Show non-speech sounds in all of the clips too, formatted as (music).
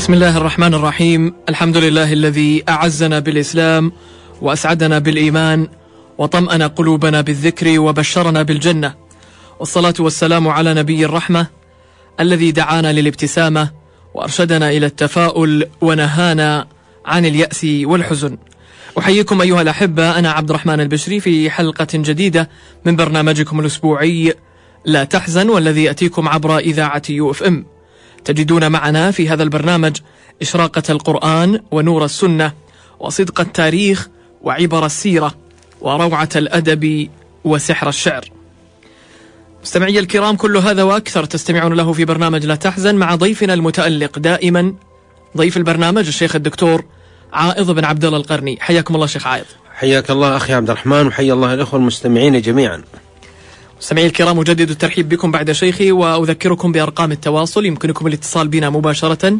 بسم الله الرحمن الرحيم الحمد لله الذي أعزنا بالإسلام وأسعدنا بالإيمان وطمأن قلوبنا بالذكر وبشرنا بالجنة والصلاة والسلام على نبي الرحمة الذي دعانا للابتسامة وأرشدنا إلى التفاؤل ونهانا عن اليأس والحزن أحييكم أيها الأحبة أنا عبد الرحمن البشري في حلقة جديدة من برنامجكم الأسبوعي لا تحزن والذي يأتيكم عبر إذاعة UFM تجدون معنا في هذا البرنامج إشراقة القرآن ونور السنة وصدق التاريخ وعبر السيرة وروعة الأدب وسحر الشعر. مستمعي الكرام كل هذا وأكثر تستمعون له في برنامج لا تحزن مع ضيفنا المتألق دائما ضيف البرنامج الشيخ الدكتور عائض بن عبد الله القرني. حياكم الله شيخ عائض. حياك الله أخي عبد الرحمن وحيا الله الأخوة المستمعين جميعا. مستمعي الكرام أجدد الترحيب بكم بعد شيخي وأذكركم بأرقام التواصل. يمكنكم الاتصال بنا مباشرة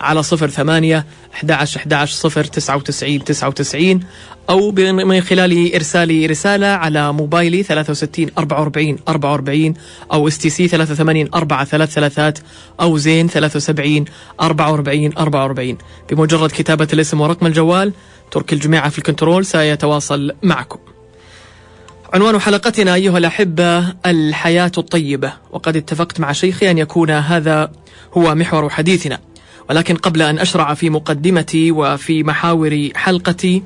على صفر ثمانية 11 11 صفر تسعة وتسعين تسعة وتسعين أو من خلال إرسال رسالة على موبايلي 63 44 44 أو STC 83 4 3 ثلاثات أو زين 73 44 44 بمجرد كتابة الاسم ورقم الجوال ترك الجماعة في ال control سيتواصل معكم. عنوان حلقتنا أيها الأحبة الحياة الطيبة. وقد اتفقت مع شيخي أن يكون هذا هو محور حديثنا. ولكن قبل أن أشرع في مقدمتي وفي محاور حلقتي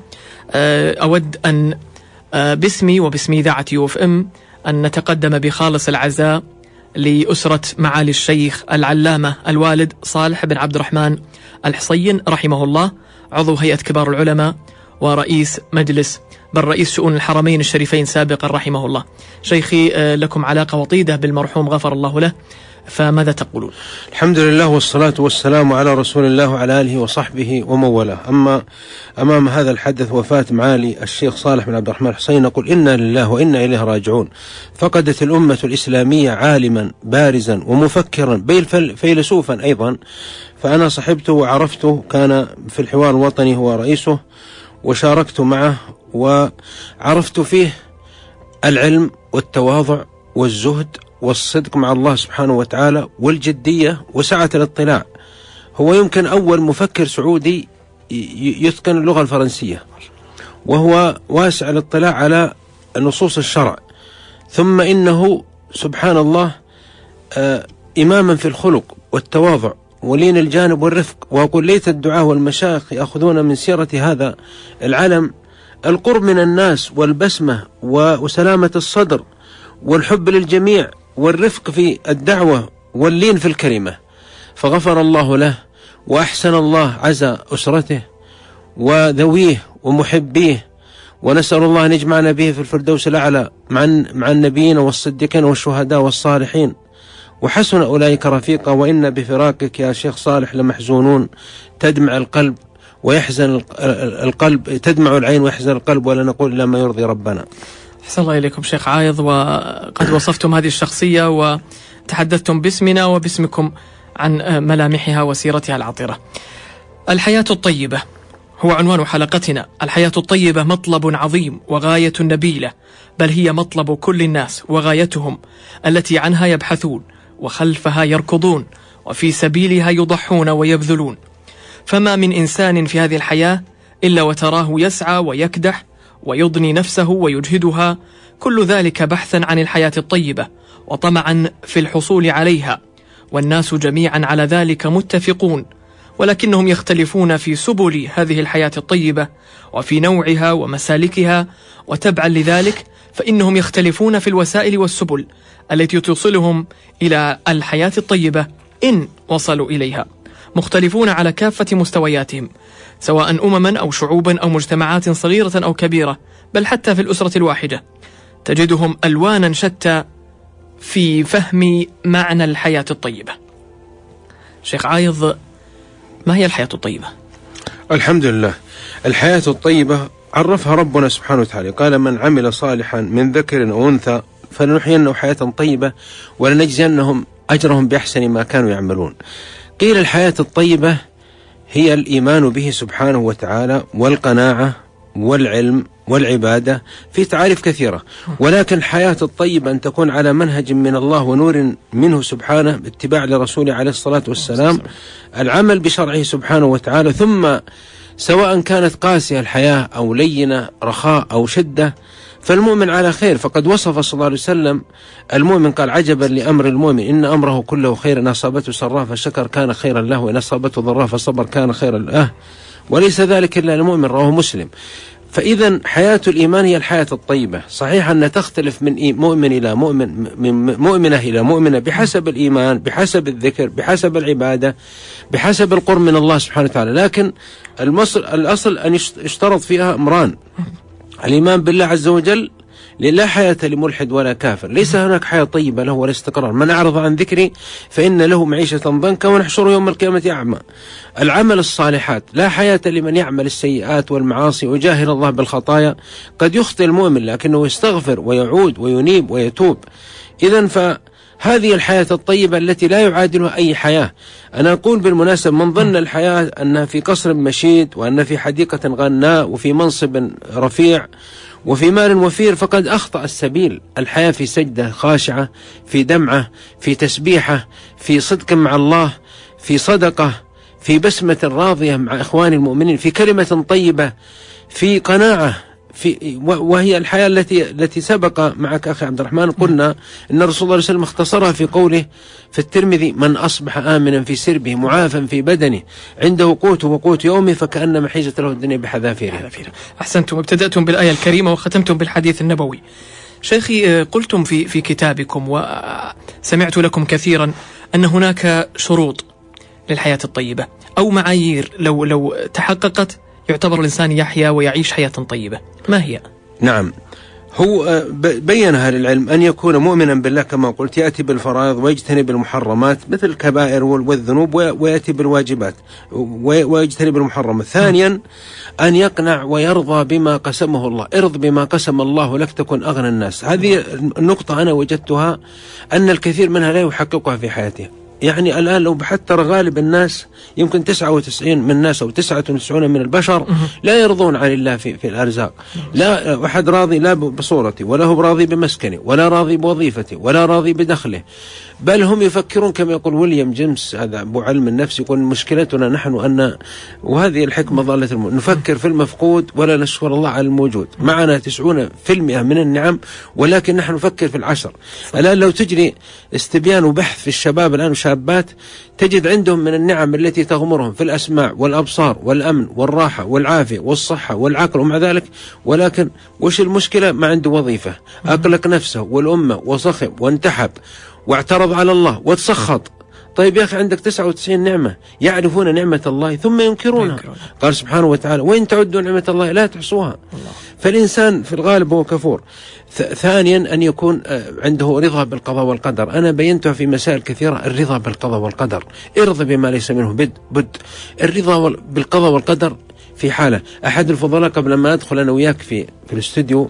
أود أن باسمي وباسم إذاعة UFM أن نتقدم بخالص العزاء لأسرة معالي الشيخ العلامة الوالد صالح بن عبد الرحمن الحصين رحمه الله عضو هيئة كبار العلماء ورئيس مجلس بل رئيس شؤون الحرمين الشريفين سابقا رحمه الله. شيخي لكم علاقة وطيدة بالمرحوم غفر الله له فماذا تقولون؟ الحمد لله والصلاة والسلام على رسول الله وعلى آله وصحبه ومن والاه أما أمام هذا الحدث وفاة معالي الشيخ صالح بن عبد الرحمن الحسين نقول إنا لله وإنا إليه راجعون. فقدت الأمة الإسلامية عالما بارزا ومفكرا بل فيلسوفا أيضا. فأنا صحبته وعرفته كان في الحوار الوطني هو رئيسه وشاركت معه وعرفت فيه العلم والتواضع والزهد والصدق مع الله سبحانه وتعالى والجدية وسعة الاطلاع. هو يمكن أول مفكر سعودي يتقن اللغة الفرنسية وهو واسع الاطلاع على نصوص الشرع. ثم إنه سبحان الله إماما في الخلق والتواضع ولين الجانب والرفق. وأقول ليت الدعاة والمشايخ يأخذون من سيرة هذا العلم القرب من الناس والبسمة وسلامة الصدر والحب للجميع والرفق في الدعوة واللين في الكلمة فغفر الله له وأحسن الله عزى أسرته وذويه ومحبيه. ونسأل الله أن يجمعنا به في الفردوس الأعلى مع مع النبيين والصديقين والشهداء والصالحين. وحسن أولئك رفيقا وإن بفراقك يا شيخ صالح لمحزونون تدمع القلب ويحزن القلب تدمع العين ويحزن القلب ولا نقول إلا ما يرضي ربنا. أحسن الله إليكم شيخ عايض وقد وصفتم هذه الشخصية وتحدثتم باسمنا وباسمكم عن ملامحها وسيرتها العطرة. الحياة الطيبة هو عنوان حلقتنا. الحياة الطيبة مطلب عظيم وغاية نبيلة بل هي مطلب كل الناس وغايتهم التي عنها يبحثون وخلفها يركضون وفي سبيلها يضحون ويبذلون. فما من إنسان في هذه الحياة إلا وتراه يسعى ويكدح ويضني نفسه ويجهدها كل ذلك بحثا عن الحياة الطيبة وطمعا في الحصول عليها والناس جميعا على ذلك متفقون ولكنهم يختلفون في سبل هذه الحياة الطيبة وفي نوعها ومسالكها وتبعا لذلك فإنهم يختلفون في الوسائل والسبل التي توصلهم إلى الحياة الطيبة إن وصلوا إليها. مختلفون على كافة مستوياتهم سواء أمما أو شعوبا أو مجتمعات صغيرة أو كبيرة بل حتى في الأسرة الواحدة. تجدهم ألوانا شتى في فهم معنى الحياة الطيبة. شيخ عايض ما هي الحياة الطيبة؟ الحمد لله الحياة الطيبة عرفها ربنا سبحانه وتعالى. قال من عمل صالحا من ذكر أو أنثى فلنحيينه حياة طيبة ولنجزينهم أجرهم بأحسن ما كانوا يعملون. قيل الحياة الطيبة هي الإيمان به سبحانه وتعالى والقناعة والعلم والعبادة في تعاريف كثيرة. ولكن الحياة الطيبة أن تكون على منهج من الله ونور منه سبحانه اتباع لرسوله عليه الصلاة والسلام العمل بشرعه سبحانه وتعالى ثم سواء كانت قاسية الحياة أو لينة رخاء أو شدة فالمؤمن على خير. فقد وصف صلى الله عليه وسلم المؤمن قال عجبا لأمر المؤمن إن أمره كله خير إن أصابته سراء فشكر كان خيرا له وإن أصابته ضراء فصبر كان خيرا له. وليس ذلك إلا المؤمن رواه مسلم. فإذا حياة الإيمان هي الحياة الطيبة. صحيح أن تختلف من مؤمن إلى مؤمن من مؤمنة إلى مؤمنة بحسب الإيمان بحسب الذكر بحسب العبادة بحسب القرب من الله سبحانه وتعالى. لكن المصل الأصل أن يشترط فيها أمران. الإيمان بالله عز وجل لا حياة لملحد ولا كافر. ليس هناك حياة طيبة له ولا استقرار. من أعرض عن ذكري فإن له معيشة ضنكا ونحشره يوم القيامة أعمى. العمل الصالحات لا حياة لمن يعمل السيئات والمعاصي ويجاهر الله بالخطايا. قد يخطئ المؤمن لكنه يستغفر ويعود وينيب ويتوب. إذا ف هذه الحياة الطيبة التي لا يعادلها أي حياة. أنا أقول بالمناسبة من ظن الحياة أنها في قصر مشيد وأن في حديقة غناء وفي منصب رفيع وفي مال وفير فقد أخطأ السبيل. الحياة في سجدة خاشعة في دمعة في تسبيحة في صدق مع الله في صدقة في بسمة راضية مع إخوان المؤمنين في كلمة طيبة في قناعة. في وهي الحياة التي التي سبق معك أخي عبد الرحمن. قلنا أن الرسول صلى الله عليه وسلم اختصرها في قوله في الترمذي من أصبح آمنا في سربه معافا في بدنه عنده قوت وقوت يومه فكأنما حيزت له الدنيا بحذافيرها. أحسنتم. ابتدأتم بالآية الكريمة وختمتم بالحديث النبوي. شيخي آه، قلتم في في كتابكم وسمعت لكم كثيرا أن هناك شروط للحياة الطيبة أو معايير لو لو تحققت يعتبر الإنسان يحيا ويعيش حياة طيبة. ما هي؟ نعم. هو آه، بين أهل العلم أن يكون مؤمنا بالله كما قلت يأتي بالفرائض ويجتنب المحرمات مثل الكبائر والذنوب ويأتي بالواجبات ويجتنب المحرمات ثانيا أن يقنع ويرضى بما قسمه الله. ارض بما قسم الله لك تكن أغنى الناس. هذه النقطة أنا وجدتها أن الكثير منها لا يحققها في حياته. يعني الآن لو بحثت ترى غالب الناس يمكن 99 من الناس أو 99 من البشر لا يرضون عن الله في, في الأرزاق. لا أحد راضي لا بصورتي ولا هو راضي بمسكني ولا راضي بوظيفتي ولا راضي بدخله. بل هم يفكرون كما يقول ويليام جيمس هذا أبو علم النفس يقول مشكلتنا نحن أن وهذه الحكمة ضالة الموت. نفكر في المفقود ولا نشكر الله على الموجود. معنا تسعون في المئة من النعم ولكن نحن نفكر في العشر. الآن لو تجري استبيان وبحث في الشباب الآن والشابات تجد عندهم من النعم التي تغمرهم في الأسماع والأبصار والأمن والراحة والعافية والصحة والعقل ومع ذلك ولكن وش المشكلة؟ ما عنده وظيفة. أقلق نفسه والأمة وصخب وانتحب واعترض على الله وتسخط. طيب يا أخي عندك 99 نعمة يعرفون نعمة الله ثم ينكرونها. قال سبحانه وتعالى وإن تعدوا نعمة الله لا تحصوها. الله. فالإنسان في الغالب هو كفور. ثانيا أن يكون آه، عنده رضا بالقضاء والقدر. أنا بينتها في مسائل كثيرة الرضا بالقضاء والقدر. ارضى بما ليس منه بد بد. الرضا بالقضاء والقدر في حالة. أحد الفضلاء قبل ما أدخل أنا وياك في في الاستوديو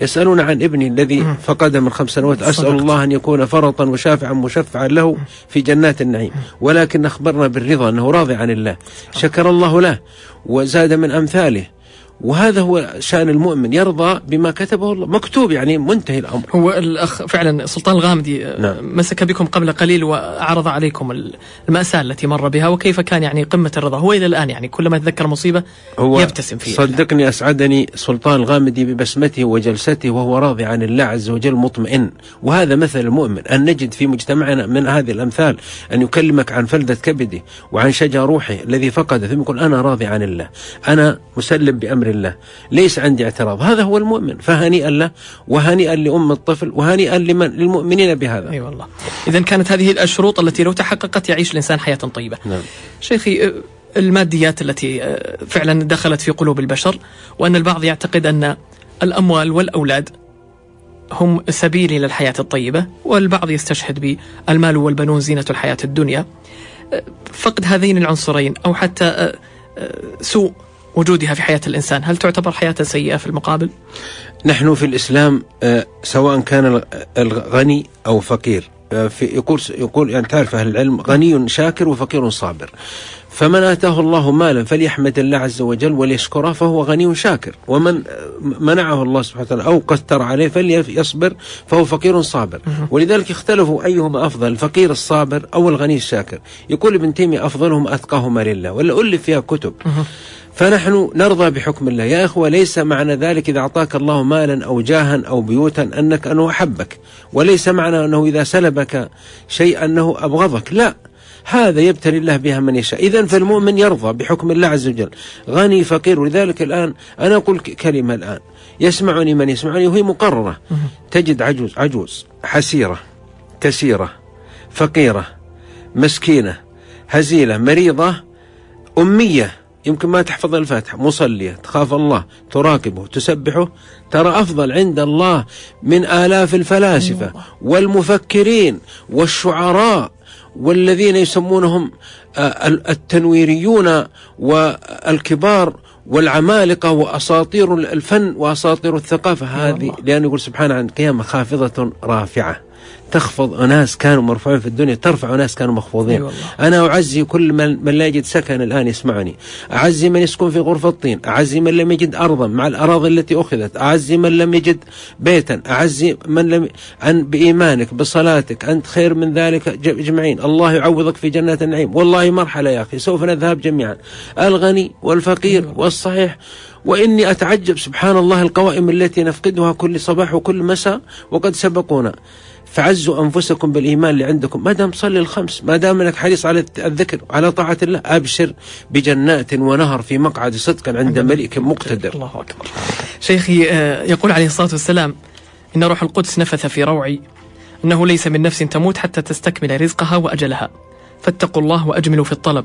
يسألون عن ابني الذي فقد من خمس سنوات. أسأل الله أن يكون فرطا وشافعا مشفعا له في جنات النعيم. ولكن أخبرنا بالرضا أنه راضي عن الله. شكر الله له وزاد من أمثاله. وهذا هو شأن المؤمن يرضى بما كتبه الله. مكتوب يعني منتهي الأمر. هو الأخ فعلا سلطان الغامدي آه، نعم. مسك بكم قبل قليل وعرض عليكم المأساة التي مر بها وكيف كان يعني قمة الرضا؟ هو إلى الآن يعني كلما يتذكر مصيبة هو يبتسم فيها. صدقني أسعدني سلطان الغامدي ببسمته وجلسته وهو راضي عن الله عز وجل مطمئن. وهذا مثل المؤمن أن نجد في مجتمعنا من هذه الأمثال أن يكلمك عن فلدة كبده وعن شجا روحه الذي فقد ثم يقول أنا راضي عن الله أنا مسلم بأمر أمر الله. ليس عندي اعتراض. هذا هو المؤمن. فهنيئا له وهنيئا لأم الطفل وهنيئا لمن للمؤمنين بهذا. أي أيوة والله. إذا كانت هذه الشروط التي لو تحققت يعيش الإنسان حياة طيبة. نعم. شيخي الماديات التي فعلا دخلت في قلوب البشر وأن البعض يعتقد أن الأموال والأولاد هم سبيل إلى الحياة الطيبة والبعض يستشهد بالمال والبنون زينة الحياة الدنيا. فقد هذين العنصرين أو حتى سوء وجودها في حياة الإنسان. هل تعتبر حياة سيئة في المقابل؟ نحن في الإسلام آه، سواء كان الغني أو فقير. آه، في يقول يقول يعني تعرف أهل العلم غني شاكر وفقير صابر. فمن آتاه الله مالا فليحمد الله عز وجل وليشكره فهو غني شاكر. ومن منعه الله سبحانه وتعالى أو قتر عليه فليصبر فهو فقير صابر. ولذلك اختلفوا أيهما أفضل الفقير الصابر أو الغني الشاكر. يقول ابن تيمية أفضلهم أتقاهما لله. ولا ألف فيها كتب. فنحن نرضى بحكم الله. يا إخوة ليس معنى ذلك إذا أعطاك الله مالا أو جاها أو بيوتا أنك أنه أحبك. وليس معنى أنه إذا سلبك شيء أنه أبغضك. لا هذا يبتلي الله بها من يشاء. إذا فالمؤمن يرضى بحكم الله عز وجل. غني فقير. ولذلك الآن أنا أقول كلمة الآن. يسمعني من يسمعني وهي مقررة. تجد عجوز عجوز حسيرة كسيرة فقيرة مسكينة هزيلة مريضة أمية. يمكن ما تحفظ الفاتحة. مصلية تخاف الله تراقبه تسبحه. ترى أفضل عند الله من آلاف الفلاسفة والمفكرين والشعراء والذين يسمونهم آه، التنويريون والكبار والعمالقة وأساطير الفن وأساطير الثقافة. هذه لأنه يقول سبحانه عن قيامة خافضة رافعة. تخفض أناس كانوا مرفوعين في الدنيا ترفع أناس كانوا مخفوضين. أيوة أنا أعزي كل من, من لا يجد سكن الآن يسمعني. أعزي من يسكن في غرفة طين أعزي من لم يجد أرضا مع الأراضي التي أخذت. أعزي من لم يجد بيتا. أعزي من لم أن بإيمانك بصلاتك أنت خير من ذلك اجمعين الله يعوضك في جنات النعيم. والله مرحلة يا أخي سوف نذهب جميعا. الغني والفقير أيوة. والصحيح. وإني أتعجب سبحان الله القوائم التي نفقدها كل صباح وكل مساء وقد سبقونا. فعزوا أنفسكم بالإيمان اللي عندكم. ما دام تصلي الخمس ما دام إنك حريص على الذكر وعلى طاعة الله أبشر بجنات ونهر في مقعد صدق عند ملك مقتدر. الله أكبر. شيخي آه، يقول عليه الصلاة والسلام إن روح القدس نفث في روعي إنه ليس من نفس تموت حتى تستكمل رزقها وأجلها. فاتقوا الله وأجملوا في الطلب.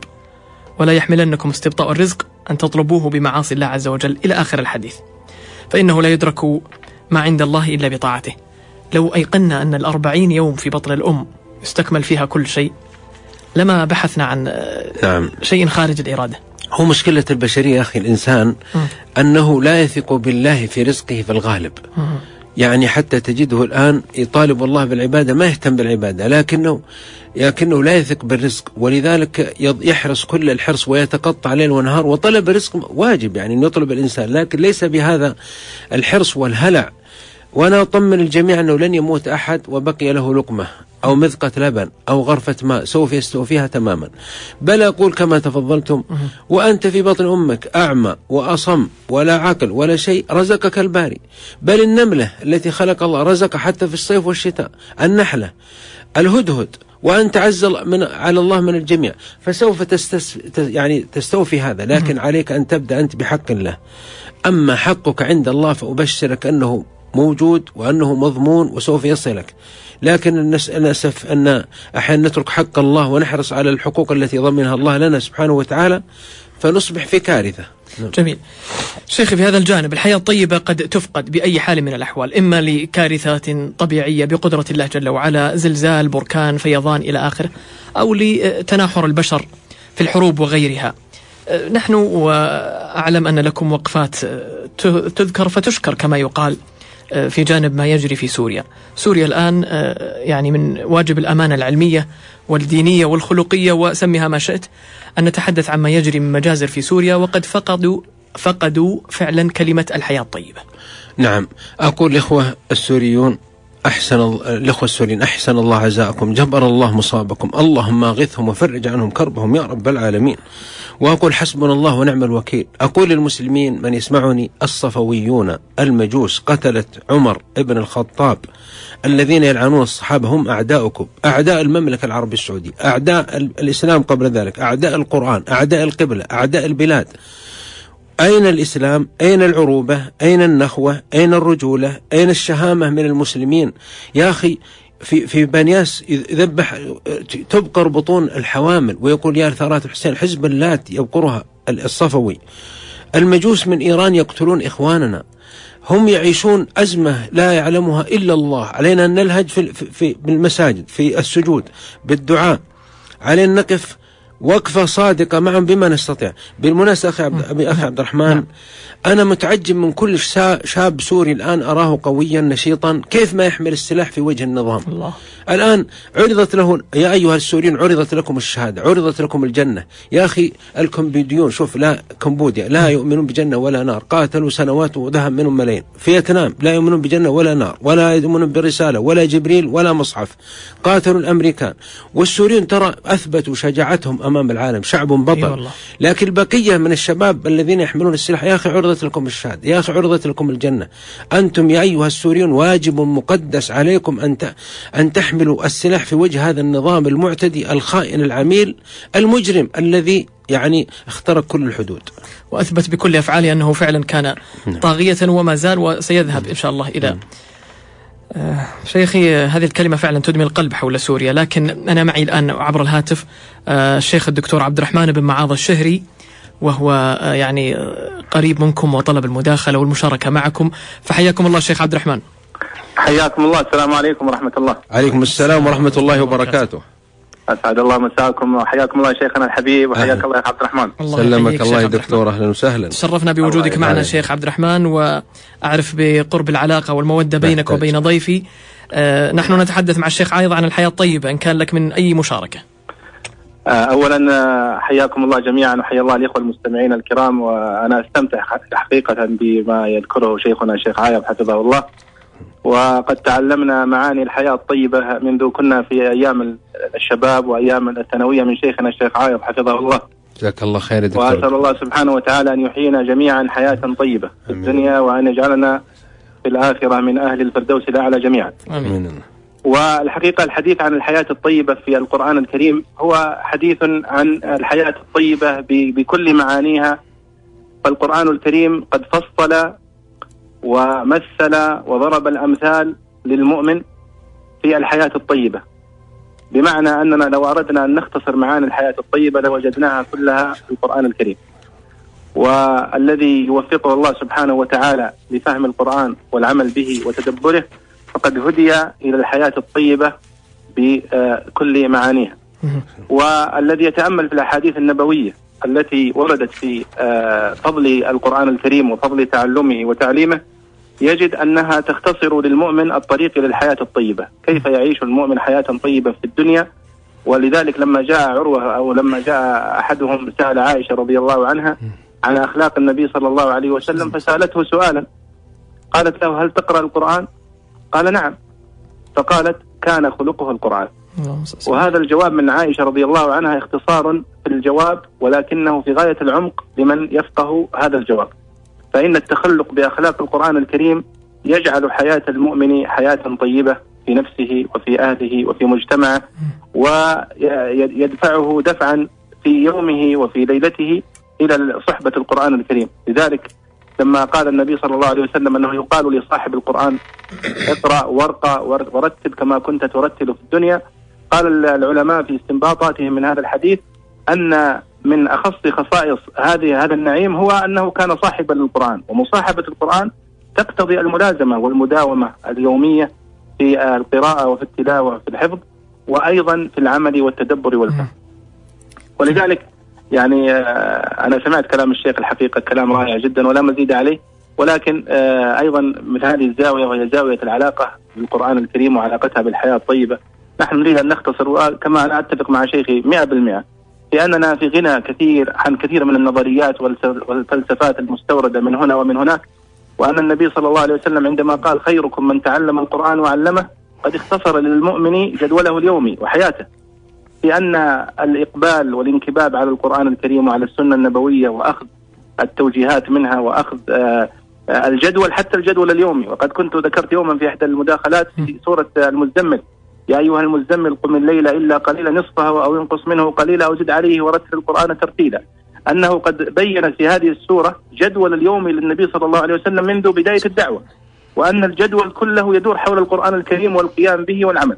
ولا يحملنكم استبطاء الرزق أن تطلبوه بمعاصي الله عز وجل. إلى آخر الحديث. فإنه لا يدرك ما عند الله إلا بطاعته. لو أيقنا أن الأربعين يوم في بطن الأم يستكمل فيها كل شيء لما بحثنا عن نعم. شيء خارج الإرادة هو مشكلة البشرية أخي الإنسان م. أنه لا يثق بالله في رزقه في الغالب م. يعني حتى تجده الآن يطالب الله بالعبادة ما يهتم بالعبادة لكنه لكنه لا يثق بالرزق ولذلك يحرص كل الحرص ويتقطع ليل ونهار وطلب الرزق واجب يعني أن يطلب الإنسان لكن ليس بهذا الحرص والهلع وأنا أطمن الجميع أنه لن يموت أحد وبقي له لقمة أو مذقة لبن أو غرفة ماء سوف يستوفيها تماما. بل أقول كما تفضلتم وأنت في بطن أمك أعمى وأصم ولا عقل ولا شيء رزقك الباري. بل النملة التي خلق الله رزق حتى في الصيف والشتاء النحلة الهدهد وأنت عز من على الله من الجميع. فسوف تستس يعني تستوفي هذا لكن عليك أن تبدأ أنت بحق الله أما حقك عند الله فأبشرك أنه موجود وأنه مضمون وسوف يصلك لكن للأسف أن أحيانا نترك حق الله ونحرص على الحقوق التي ضمنها الله لنا سبحانه وتعالى فنصبح في كارثة. نعم. جميل. شيخي في هذا الجانب الحياة الطيبة قد تفقد بأي حال من الأحوال إما لكارثات طبيعية بقدرة الله جل وعلا زلزال بركان فيضان إلى آخره أو لتناحر البشر في الحروب وغيرها. نحن وأعلم أن لكم وقفات تذكر فتشكر كما يقال. في جانب ما يجري في سوريا. سوريا الآن آه، يعني من واجب الأمانة العلمية والدينية والخلقية وسميها ما شئت أن نتحدث عما يجري من مجازر في سوريا وقد فقدوا فقدوا فعلا كلمة الحياة الطيبة. نعم. أقول الإخوة السوريون أحسن الإخوة السوريين أحسن الله عزاءكم جبر الله مصابكم. اللهم أغثهم وفرج عنهم كربهم يا رب العالمين. وأقول حسبنا الله ونعم الوكيل. أقول للمسلمين من يسمعني الصفويون المجوس قتلت عمر ابن الخطاب الذين يلعنون الصحابة هم أعداؤكم. أعداء المملكة العربية السعودية أعداء الإسلام قبل ذلك أعداء القرآن أعداء القبلة أعداء البلاد. أين الإسلام؟ أين العروبة؟ أين النخوة؟ أين الرجولة؟ أين الشهامة من المسلمين؟ يا أخي في في بنياس يذبح تبقر بطون الحوامل ويقول يا ثارات الحسين حزب اللات يبقرها الصفوي. المجوس من إيران يقتلون إخواننا. هم يعيشون أزمة لا يعلمها إلا الله. علينا أن نلهج في في بالمساجد في السجود بالدعاء. علينا نقف وقفة صادقة معهم بما نستطيع. بالمناسبة أخي عبد, أخي عبد الرحمن أنا متعجب من كل شاب سوري الآن أراه قويا نشيطا. كيف ما يحمل السلاح في وجه النظام؟ الله. الآن عرضت له يا أيها السوريون عرضت لكم الشهادة عرضت لكم الجنة. يا أخي الكمبوديون شوف لا كمبوديا لا يؤمنون بجنة ولا نار. قاتلوا سنوات وذهب منهم ملايين. فيتنام لا يؤمنون بجنة ولا نار ولا يؤمنون برسالة ولا جبريل ولا مصحف. قاتلوا الأمريكان. والسوريون ترى أثبتوا شجاعتهم أمام العالم شعب بطل لكن البقية من الشباب الذين يحملون السلاح يا أخي عرضت لكم الشهادة يا أخي عرضت لكم الجنة أنتم يا أيها السوريون واجب مقدس عليكم أن أن تحملوا السلاح في وجه هذا النظام المعتدي الخائن العميل المجرم الذي يعني اخترق كل الحدود وأثبت بكل أفعاله أنه فعلا كان نعم. طاغية وما زال وسيذهب إن شاء الله إلى نعم. شيخي هذه الكلمة فعلا تدمي القلب حول سوريا لكن أنا معي الآن عبر الهاتف آه الشيخ الدكتور عبد الرحمن بن معاذ الشهري وهو آه يعني قريب منكم وطلب المداخلة والمشاركة معكم. فحياكم الله شيخ عبد الرحمن. حياكم الله. السلام عليكم ورحمة الله. عليكم السلام ورحمة الله وبركاته. أسعد الله مساكم وحياكم الله شيخنا الحبيب وحياك الله يا عبد الرحمن. الله سلمك الله يا دكتور أهلا وسهلا. تشرفنا بوجودك معنا شيخ عبد الرحمن وأعرف بقرب العلاقة والمودة بينك وبين ضيفي. آه نحن نتحدث مع الشيخ عايض عن الحياة الطيبة إن كان لك من أي مشاركة؟ آه اولا آه، حياكم الله جميعا وحيا الله الإخوة المستمعين الكرام وأنا أستمتع حقيقة بما يذكره شيخنا الشيخ عايض حفظه الله. وقد تعلمنا معاني الحياة الطيبة منذ كنا في أيام الشباب وأيام الثانوية من شيخنا الشيخ عايض حفظه الله. جزاك الله خير دكتور. وأسأل الله سبحانه وتعالى أن يحيينا جميعا حياة طيبة في الدنيا وأن يجعلنا في الآخرة من أهل الفردوس الأعلى جميعا. آمين. والحقيقة الحديث عن الحياة الطيبة في القرآن الكريم هو حديث عن الحياة الطيبة بكل معانيها. فالقرآن الكريم قد فصل ومثل وضرب الأمثال للمؤمن في الحياة الطيبة. بمعنى أننا لو أردنا أن نختصر معاني الحياة الطيبة لوجدناها كلها في القرآن الكريم. والذي يوفقه الله سبحانه وتعالى لفهم القرآن والعمل به وتدبره فقد هدي إلى الحياة الطيبة بكل معانيها. (laughs) والذي يتأمل في الأحاديث النبوية التي وردت في آه، فضل القرآن الكريم وفضل تعلمه وتعليمه يجد أنها تختصر للمؤمن الطريق إلى الحياة الطيبة. كيف يعيش المؤمن حياة طيبة في الدنيا؟ ولذلك لما جاء عروة أو لما جاء أحدهم سأل عائشة رضي الله عنها عن أخلاق النبي صلى الله عليه وسلم فسألته سؤالا. قالت له هل تقرأ القرآن؟ قال نعم. فقالت كان خلقه القرآن. وهذا الجواب من عائشة رضي الله عنها اختصار في الجواب ولكنه في غاية العمق لمن يفقه هذا الجواب. فإن التخلق بأخلاق القرآن الكريم يجعل حياة المؤمن حياة طيبة في نفسه وفي أهله وفي مجتمعه ويدفعه دفعا في يومه وفي ليلته إلى صحبة القرآن الكريم. لذلك لما قال النبي صلى الله عليه وسلم أنه يقال لصاحب القرآن اقرأ وارقى ورتب كما كنت ترتل في الدنيا. قال العلماء في استنباطاتهم من هذا الحديث أن من أخص خصائص هذه هذا النعيم هو أنه كان صاحبا للقرآن. ومصاحبة القرآن تقتضي الملازمة والمداومة اليومية في القراءة وفي التلاوة وفي الحفظ وأيضا في العمل والتدبر والفهم. ولذلك يعني آه، أنا سمعت كلام الشيخ الحقيقة كلام رائع جدا ولا مزيد عليه ولكن آه، أيضا من هذه الزاوية وهي زاوية العلاقة بالقرآن الكريم وعلاقتها بالحياة الطيبة نحن نريد أن نختصر وكما أنا أتفق مع شيخي 100% لأننا في غنى كثير عن كثير من النظريات والفلسفات المستوردة من هنا ومن هناك وأن النبي صلى الله عليه وسلم عندما قال خيركم من تعلم القرآن وعلمه قد اختصر للمؤمن جدوله اليومي وحياته. لأن الإقبال والانكباب على القرآن الكريم وعلى السنة النبوية وأخذ التوجيهات منها وأخذ آه، آه، الجدول حتى الجدول اليومي. وقد كنت ذكرت يوما في إحدى المداخلات في سورة المزمل. يا أيها المزمل قم الليل إلا قليلا نصفه أو ينقص منه قليلا أو زد عليه ورتل القرآن ترتيلا. أنه قد بين في هذه السورة جدول اليوم للنبي صلى الله عليه وسلم منذ بداية الدعوة وأن الجدول كله يدور حول القرآن الكريم والقيام به والعمل.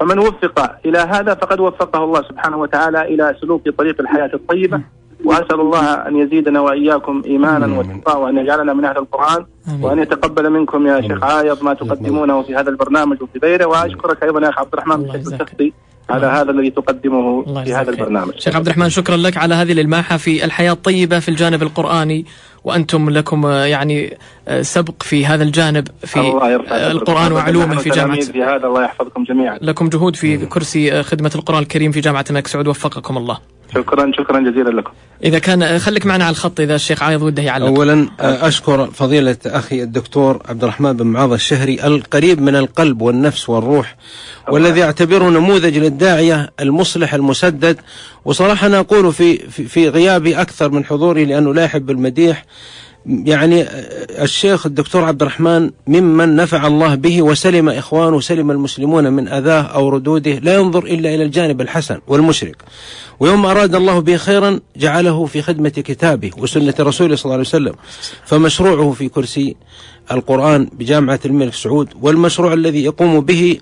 فمن وفق إلى هذا فقد وفقه الله سبحانه وتعالى إلى سلوك طريق الحياة الطيبة. وأسأل الله أن يزيدنا وإياكم إيمانا واتقاء وأن يجعلنا من أهل القرآن وأن يتقبل منكم يا شيخ عايض ما تقدمونه في هذا البرنامج وفي غيره. وأشكرك أيضا يا اخ عبد الرحمن بشكل شخصي على هذا الذي تقدمه في هذا. البرنامج. شيخ عبد الرحمن شكرا لك على هذه الإلماحة في الحياة الطيبة في الجانب القرآني وأنتم لكم آه، يعني آه، سبق في هذا الجانب في آه،. القرآن وعلومه في جامعة في هذا الله يحفظكم جميعا. لكم جهود في كرسي خدمة القرآن الكريم في جامعة الملك سعود وفقكم الله. شكرا شكرا جزيلا لكم. إذا كان آه، خليك معنا على الخط إذا الشيخ عايض وده يعلق. اولا آه، أشكر فضيلة أخي الدكتور عبد الرحمن بن معاذ الشهري القريب من القلب والنفس والروح والذي اعتبره نموذج للداعية المصلح المسدد. وصراحة أنا أقول في في, في غيابي أكثر من حضوري لأنه لا يحب المديح يعني الشيخ الدكتور عبد الرحمن ممن نفع الله به وسلم إخوانه وسلم المسلمون من أذاه أو ردوده لا ينظر إلا إلى الجانب الحسن والمشرق ويوم أراد الله به خيرا جعله في خدمة كتابه وسنة رسوله صلى الله عليه وسلم. فمشروعه في كرسي القرآن بجامعة الملك سعود والمشروع الذي يقوم به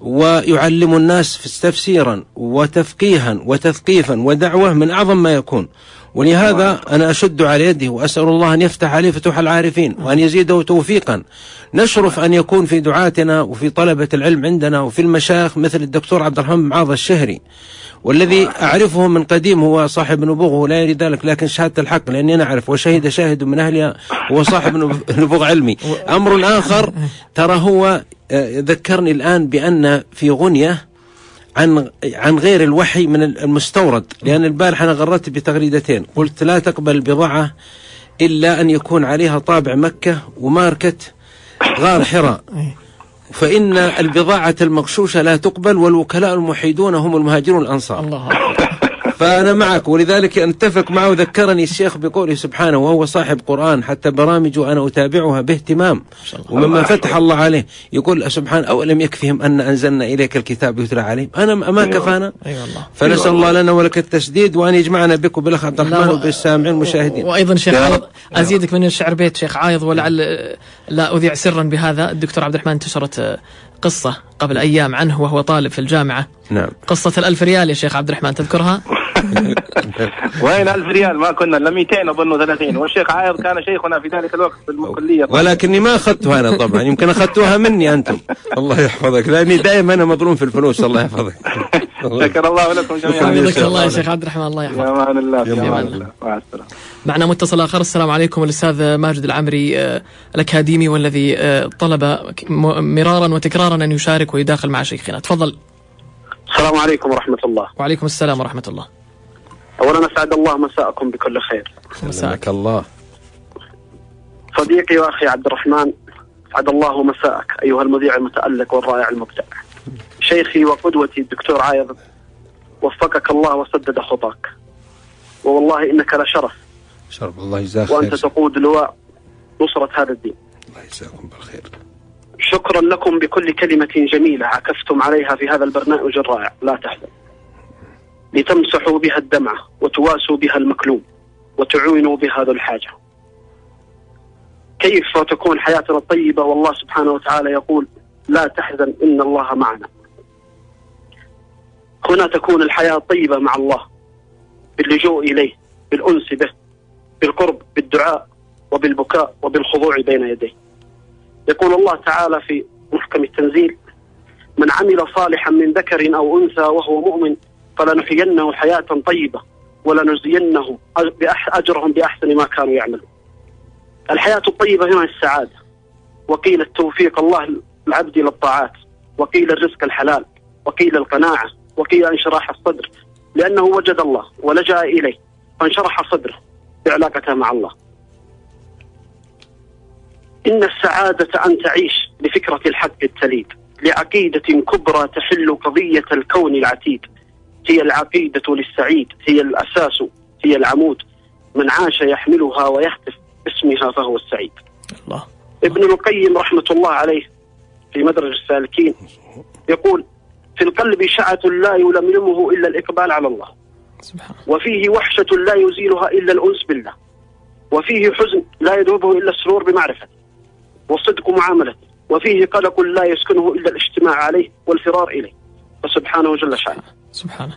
ويعلم الناس تفسيرا وتفقيها وتثقيفا ودعوة من أعظم ما يكون. ولهذا أنا أشد على يده وأسأل الله أن يفتح عليه فتوح العارفين وأن يزيده توفيقا. نشرف أن يكون في دعاتنا وفي طلبة العلم عندنا وفي المشايخ مثل الدكتور عبد الرحمن معاذ الشهري. والذي أعرفه من قديم هو صاحب نبوغ ولا يريد ذلك لكن شهادة الحق لأني أنا أعرف وشهد شاهد من أهلها هو صاحب نب- (laughs) نبوغ علمي. أمر آخر ترى هو آه، ذكرني الآن بأن في غنية عن عن غير الوحي من المستورد. لأن البارحة أنا غردت بتغريدتين. قلت لا تقبل البضاعة إلا أن يكون عليها طابع مكة وماركة غار حراء. فإن البضاعة المغشوشة لا تقبل والوكلاء المحيدون هم المهاجرون الأنصار. الله. فأنا معك ولذلك أتفق معه. ذكرني الشيخ بقوله سبحانه وهو صاحب قرآن حتى برامجه أنا أتابعها باهتمام. ومما فتح الله عليه يقول سبحانه أولم يكفهم أن أنزلنا إليك الكتاب يتلى عليهم؟ أنا ما كفانا أي والله فنسأل الله لنا ولك التسديد وأن يجمعنا بك وبالأخ عبد الرحمن وبالسامعين المشاهدين وأيضا شيخ عايض أزيدك من الشعر بيت شيخ عايض ولعل لا اذيع سرا بهذا. الدكتور عبد الرحمن انتشرت آه، قصة. قبل أيام عنه وهو طالب في الجامعة. نعم. قصة الألف ريال يا شيخ عبد الرحمن تذكرها؟ (laughs) وين 1000 ريال؟ ما كنا الا 200 أظن 30 والشيخ عايض كان شيخنا في ذلك الوقت في الكليه ولكني ما أخذتها أنا طبعا. يمكن أخذتوها مني أنتم. الله يحفظك. لأني دائما أنا مظلوم في الفلوس. الله يحفظك. شكر الله لكم جميعا. حفظك الله يا. شيخ عبد الرحمن الله في يحفظك أمان الله في في أمان الله. مع السلامة. معنا متصل آخر. السلام عليكم. الأستاذ ماجد العمري آه، الأكاديمي والذي آه، طلب مرارا وتكرارا أن يشارك ويداخل مع شيخنا. تفضل. السلام عليكم ورحمة الله. وعليكم السلام ورحمة الله. أولا أسعد الله مساءكم بكل خير. مساك سلمك الله. صديقي وأخي عبد الرحمن أسعد الله مساءك أيها المذيع المتألق والرائع المبدع. شيخي وقدوتي الدكتور عايض وفقك الله وسدد خطاك. ووالله إنك لشرف. شرف. الله يجزاك وأنت خير. تقود لواء نصرة هذا الدين. الله يجزاكم بالخير. شكرا لكم بكل كلمة جميلة عكفتم عليها في هذا البرنامج الرائع. لا تحزن. لتمسحوا بها الدمعة وتواسوا بها المكلوم وتعينوا بها ذو الحاجة. كيف تكون حياتنا طيبة والله سبحانه وتعالى يقول لا تحزن إن الله معنا. هنا تكون الحياة طيبة مع الله باللجوء إليه بالأنس به بالقرب بالدعاء وبالبكاء وبالخضوع بين يديه. يقول الله تعالى في محكم التنزيل من عمل صالحا من ذكر أو أنثى وهو مؤمن فلنحيينه حياة طيبة ولنجزينه بأح- أجرهم بأحسن ما كانوا يعملون. الحياة الطيبة هنا السعادة وقيل التوفيق الله العبد إلى الطاعات وقيل الرزق الحلال وقيل القناعة وقيل انشراح الصدر لأنه وجد الله ولجأ إليه فانشرح صدره بعلاقته مع الله. إن السعادة أن تعيش لفكرة الحق التليد لعقيدة كبرى تحل قضية الكون العتيد. هي العقيدة للسعيد هي الأساس هي العمود. من عاش يحملها ويهتف باسمها فهو السعيد. الله. ابن القيم رحمة الله عليه في مدرج السالكين يقول في القلب شعة لا يلملمه إلا الإقبال على الله. سبحان وفيه وحشة لا يزيلها إلا الأنس بالله. وفيه حزن لا يذوبه إلا السرور بمعرفته والصدق معاملته وفيه قلق لا يسكنه إلا الاجتماع عليه والفرار إليه. فسبحانه جل شأنه. سبحانه.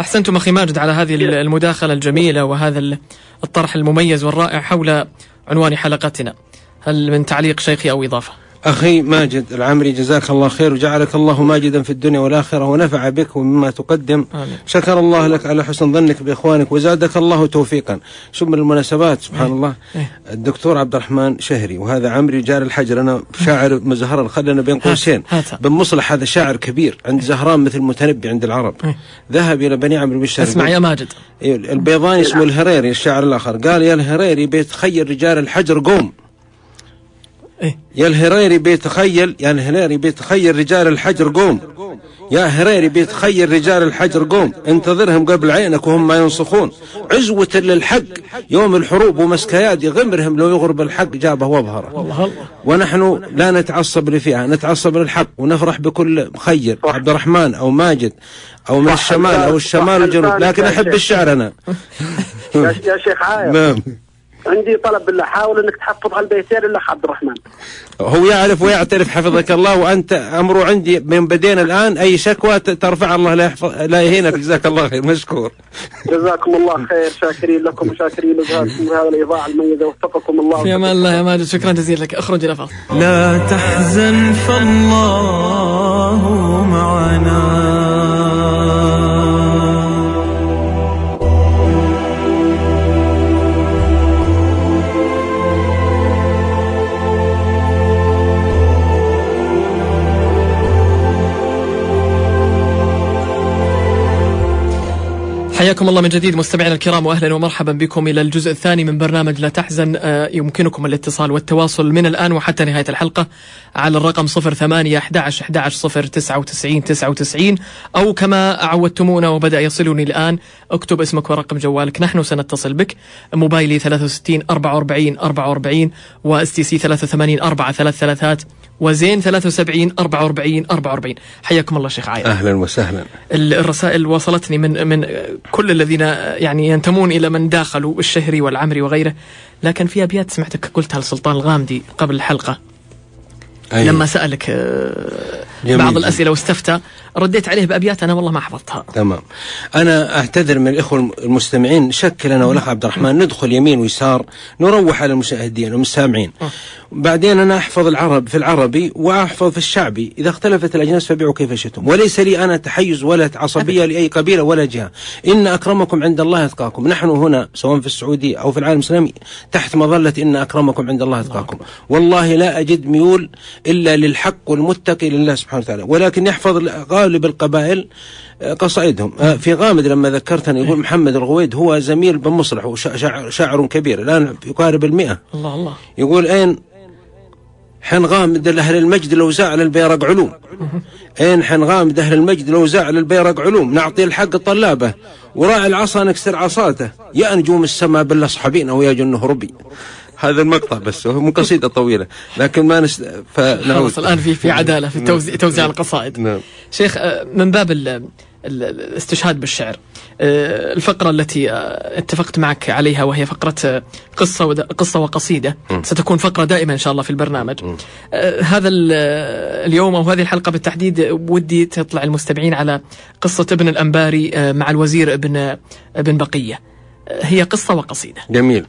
أحسنتم أخي ماجد على هذه المداخلة الجميلة وهذا ال- الطرح المميز والرائع حول عنوان حلقتنا. هل من تعليق شيخي أو إضافة؟ أخي ماجد العمري جزاك الله خير وجعلك الله ماجدا في الدنيا والآخرة ونفع بك ومما تقدم. آمين. شكر الله لك على حسن ظنك بإخوانك وزادك الله توفيقا. شوف من المناسبات سبحان الله. إيه. الدكتور عبد الرحمن شهري وهذا عمري جار الحجر. أنا شاعر مزهرا خلنا بين قوسين. بن مصلح هذا شاعر كبير عند زهران مثل متنبي عند العرب. إيه. ذهب إلى بني عمرو بن اسمع يا ماجد. إيه، البيضاني اسمه الهريري الشاعر الآخر. قال يا الهريري بيتخيل رجال الحجر قوم. إيه؟ يا الهريري بيتخيل يا الهريري بيتخيل رجال الحجر قوم. يا هريري بيتخيل رجال الحجر قوم. انتظرهم قبل عينك وهم ما ينصخون عزوة للحق يوم الحروب ومسكياد غمرهم لو يغرب الحق جابه وابهره الله الله. ونحن لا نتعصب لفئة نتعصب للحق ونفرح بكل مخير عبد الرحمن أو ماجد أو من الشمال أو الشمال والجنوب لكن أحب. الشعر أنا. يا شيخ عايض نعم. عندي طلب بالله حاول إنك تحفظ على البيتين الاخ عبد الرحمن. هو يعرف ويعترف حفظك الله وأنت أمره عندي من بدينا الآن. أي شكوى ت- ترفع الله لا, يحفظ لا يهينك. جزاك الله خير مشكور. جزاكم الله خير شاكرين لكم وشاكرين لجهازكم هذا الاذاعه المميزه وفقكم الله. في أمان الله يا ماجد. شكرا جزيلا لك. أخرج إلى فاصل. لا تحزن فالله معنا الله من جديد مستمعينا الكرام واهلا ومرحبا بكم إلى الجزء الثاني من برنامج لا تحزن آه، يمكنكم الاتصال والتواصل من الآن وحتى نهاية الحلقة على الرقم 08 11 11 0 99 99 أو كما عودتمونا وبدأ يصلني الآن اكتب اسمك ورقم جوالك. نحن سنتصل بك. موبايلي 63 44 44 وأس تي سي 83 4 ثلاث ثلاثات. وزين 73 44 44 حياكم الله شيخ عايد أهلا وسهلا ال- الرسائل وصلتني من من كل الذين يعني ينتمون إلى من داخلوا الشهري والعمري وغيره لكن في أبيات سمعتك قلتها لسلطان الغامدي قبل الحلقة أي. لما سألك آه، جميل بعض جدا. الأسئلة واستفتى رديت عليه بأبيات أنا والله ما حفظتها. تمام. أنا أعتذر من الإخوة المستمعين شكل أنا والأخ عبد الرحمن ندخل يمين ويسار نروح على المشاهدين والمستمعين. بعدين أنا أحفظ العرب في العربي وأحفظ في الشعبي. إذا اختلفت الأجناس فبيعوا كيف شئتم. وليس لي أنا تحيز ولا عصبية لأي قبيلة ولا جهة. إن أكرمكم عند الله أتقاكم. نحن هنا سواء في السعودية أو في العالم الإسلامي تحت مظلة إن أكرمكم عند الله أتقاكم. والله لا أجد ميول إلا للحق والمتقي لله سبحانه وتعالى. ولكن يحفظ غالب القبائل آه، قصائدهم. آه، في غامد لما ذكرتني يقول محمد الغويد هو زميل بن مصلح شاعر كبير الآن يقارب المئة. الله الله. يقول أين؟ حين غامد أهل المجد لو زعل البيرق علوم. (laughs) أين حين غامد أهل المجد لو زعل البيرق علوم؟ نعطي الحق طلابه وراعي العصا نكسر عصاته. يا نجوم السماء بالأصحابين أو يا جنه ربي. هذا المقطع بس هو من قصيدة طويلة لكن ما نس... خلاص الآن في في عدالة في توزيع توزيع القصائد. نعم. شيخ آه، من باب ال- ال- الاستشهاد بالشعر آه، الفقرة التي آه، اتفقت معك عليها وهي فقرة قصة قصة وقصيدة. ستكون فقرة دائمة إن شاء الله في البرنامج. هذا ال- اليوم أو هذه الحلقة بالتحديد ودي تطلع المستمعين على قصة ابن الأنباري مع الوزير ابن ابن بقية. هي قصة وقصيدة. جميل.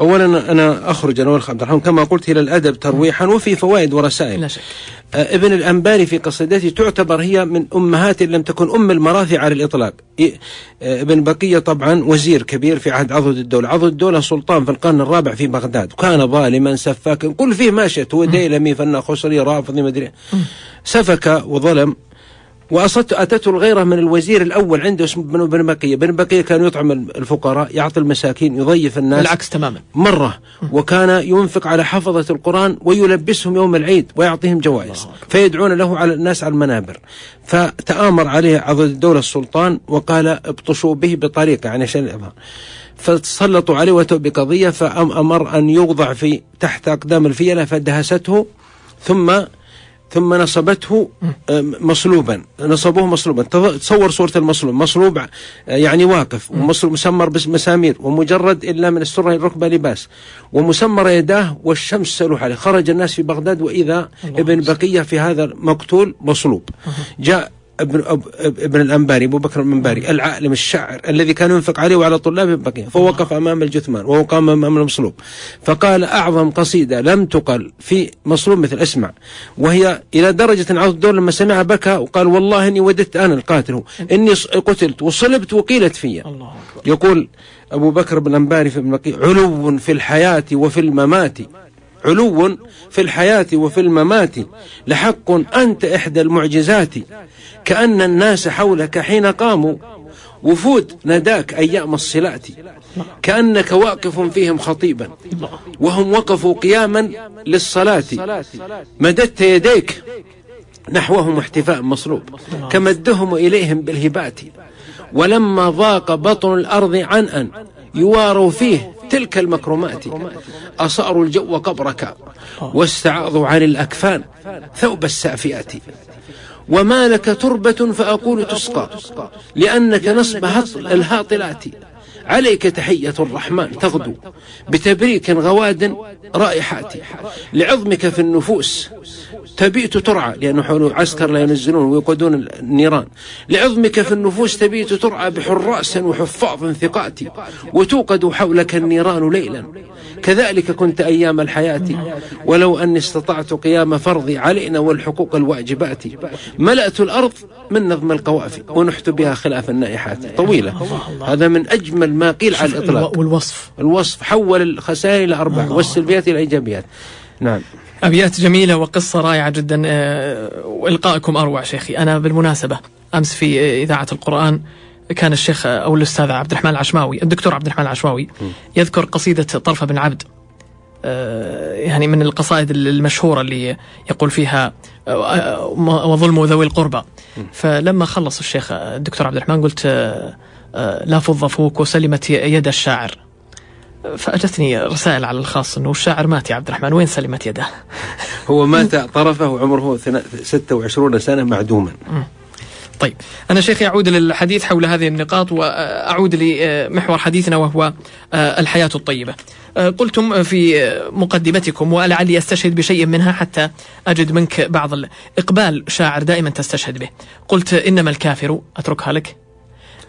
اولا أنا أخرج أنا والاخ عبد الرحمن كما قلت إلى الأدب ترويحا وفي فوائد ورسائل. لا شك. آه، ابن الأنباري في قصيدته تعتبر هي من أمهات إن لم تكن أم المراثي على الإطلاق. إيه، آه، ابن بقية طبعا وزير كبير في عهد عضد الدولة. عضد الدولة سلطان في القرن الرابع في بغداد. وكان ظالما سفاكا قل فيه ما شئت هو ديلمي فنا خسري رافضي مدري. سفك وظلم. وأصدت أتته الغيرة من الوزير الأول عنده اسمه بن بن بقية. بن بقية كان يطعم الفقراء يعطي المساكين يضيف الناس. بالعكس تماما. مرة. وكان ينفق على حفظة القرآن ويلبسهم يوم العيد ويعطيهم جوائز. فيدعون له على الناس على المنابر. فتآمر عليه عضد الدولة السلطان وقال ابطشوا به بطريقة يعني عشان فسلطوا عليه وأتوا بقضية فأمر أن يوضع في تحت أقدام الفيلة فدهسته. ثم ثم نصبته آه، مصلوبا. نصبوه مصلوبا. تصور صورة المصلوب. مصلوب آه، يعني واقف ومصلوب مسمر بمسامير ومجرد إلا من السرة الركبة لباس ومسمر يداه والشمس سلوح عليه. خرج الناس في بغداد وإذا ابن بقية في هذا المقتول مصلوب. جاء ابن أب ابن الأنباري أبو بكر الأنباري العالم الشاعر الذي كان ينفق عليه وعلى طلابه بقية فوقف أمام الجثمان وقام أمام المصلوب. فقال أعظم قصيدة لم تقل في مصلوب مثل اسمع وهي إلى درجة ان عبد الدور لما سمعها بكى وقال والله إني وددت أنا القاتل إني قتلت وصلبت وقيلت في يقول أبو بكر بن الأنباري في ابن علو في الحياة وفي الممات علو في الحياة وفي الممات لحق أنت إحدى المعجزات. كأن الناس حولك حين قاموا. وفود نداك أيام الصلات. كأنك واقف فيهم خطيبا. وهم وقفوا قياما للصلاة. مددت يديك نحوهم احتفاء مصلوب. كمدهم إليهم بالهبات. ولما ضاق بطن الأرض عن أن يواروا فيه تلك المكرمات. أصاروا الجو قبرك. واستعاضوا عن الأكفان ثوب السافئات. وما لك تربة فأقول تسقى. لأنك نصب هطل الهاطلات عليك تحية الرحمن تغدو. بتبريك غواد رائحات لعظمك في النفوس تبيت ترعى لأنه حول عسكر لا ينزلون ويقودون النيران. لعظمك في النفوس تبيت ترعى بحراس وحفاظ ثقات وتوقد حولك النيران ليلا. كذلك كنت أيام الحياة ولو أني استطعت قيام فرضي علينا والحقوق الواجبات. ملأت الأرض من نظم القوافي ونحت بها خلاف النائحات. طويلة. هذا من أجمل ما قيل على الإطلاق. والوصف. الوصف حول الخسائر إلى أربع والسلبيات إلى إيجابيات نعم. أبيات جميلة وقصة رائعة جدا. آه، وإلقائكم أروع شيخي. أنا بالمناسبة أمس في إذاعة القرآن كان الشيخ أو الأستاذ عبد الرحمن العشماوي الدكتور عبد الرحمن العشماوي يذكر قصيدة طرف بن عبد. آه، يعني من القصائد المشهورة اللي يقول فيها آه، وظلم ذوي القربى. فلما خلص الشيخ الدكتور عبد الرحمن قلت لا فض فوك وسلمت يد الشاعر. فأجتني رسائل على الخاص أنه الشاعر مات يا عبد الرحمن. وين سلمت يده؟ هو مات طرفه وعمره ثنا- 26 سنة معدوما. طيب أنا شيخي أعود للحديث حول هذه النقاط وأعود لمحور حديثنا وهو آه، الحياة الطيبة. آه، قلتم في مقدمتكم ولعلي أستشهد بشيء منها حتى أجد منك بعض الإقبال شاعر دائما تستشهد به. قلت إنما الكافر أتركها لك؟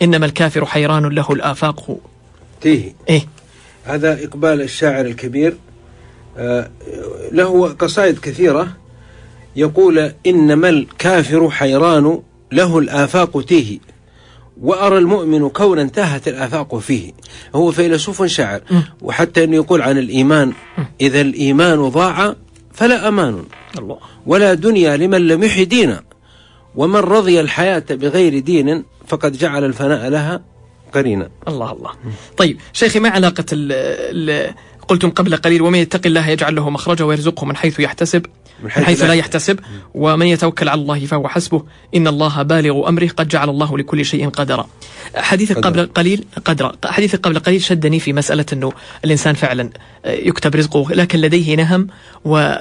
إنما الكافر حيران له الآفاق. تيه. إيه. هذا إقبال الشاعر الكبير. آه، له قصائد كثيرة. يقول إنما الكافر حيران له الآفاق تيه وأرى المؤمن كونا انتهت الآفاق فيه. هو فيلسوف شاعر وحتى أنه يقول عن الإيمان إذا الإيمان ضاع فلا أمان. ولا دنيا لمن لم يحي دينا ومن رضي الحياة بغير دين فقد جعل الفناء لها قرينا الله الله. طيب شيخي ما علاقة ال ال قلتم قبل قليل ومن يتق الله يجعل له مخرجا ويرزقه من حيث يحتسب من حيث لا يحتسب. ومن يتوكل على الله فهو حسبه. إن الله بالغ أمره قد جعل الله لكل شيء قدرا. قدرا. قبل قليل قدرا. حديثك قبل قليل شدني في مسألة أنه الإنسان فعلا يكتب رزقه لكن لديه نهم و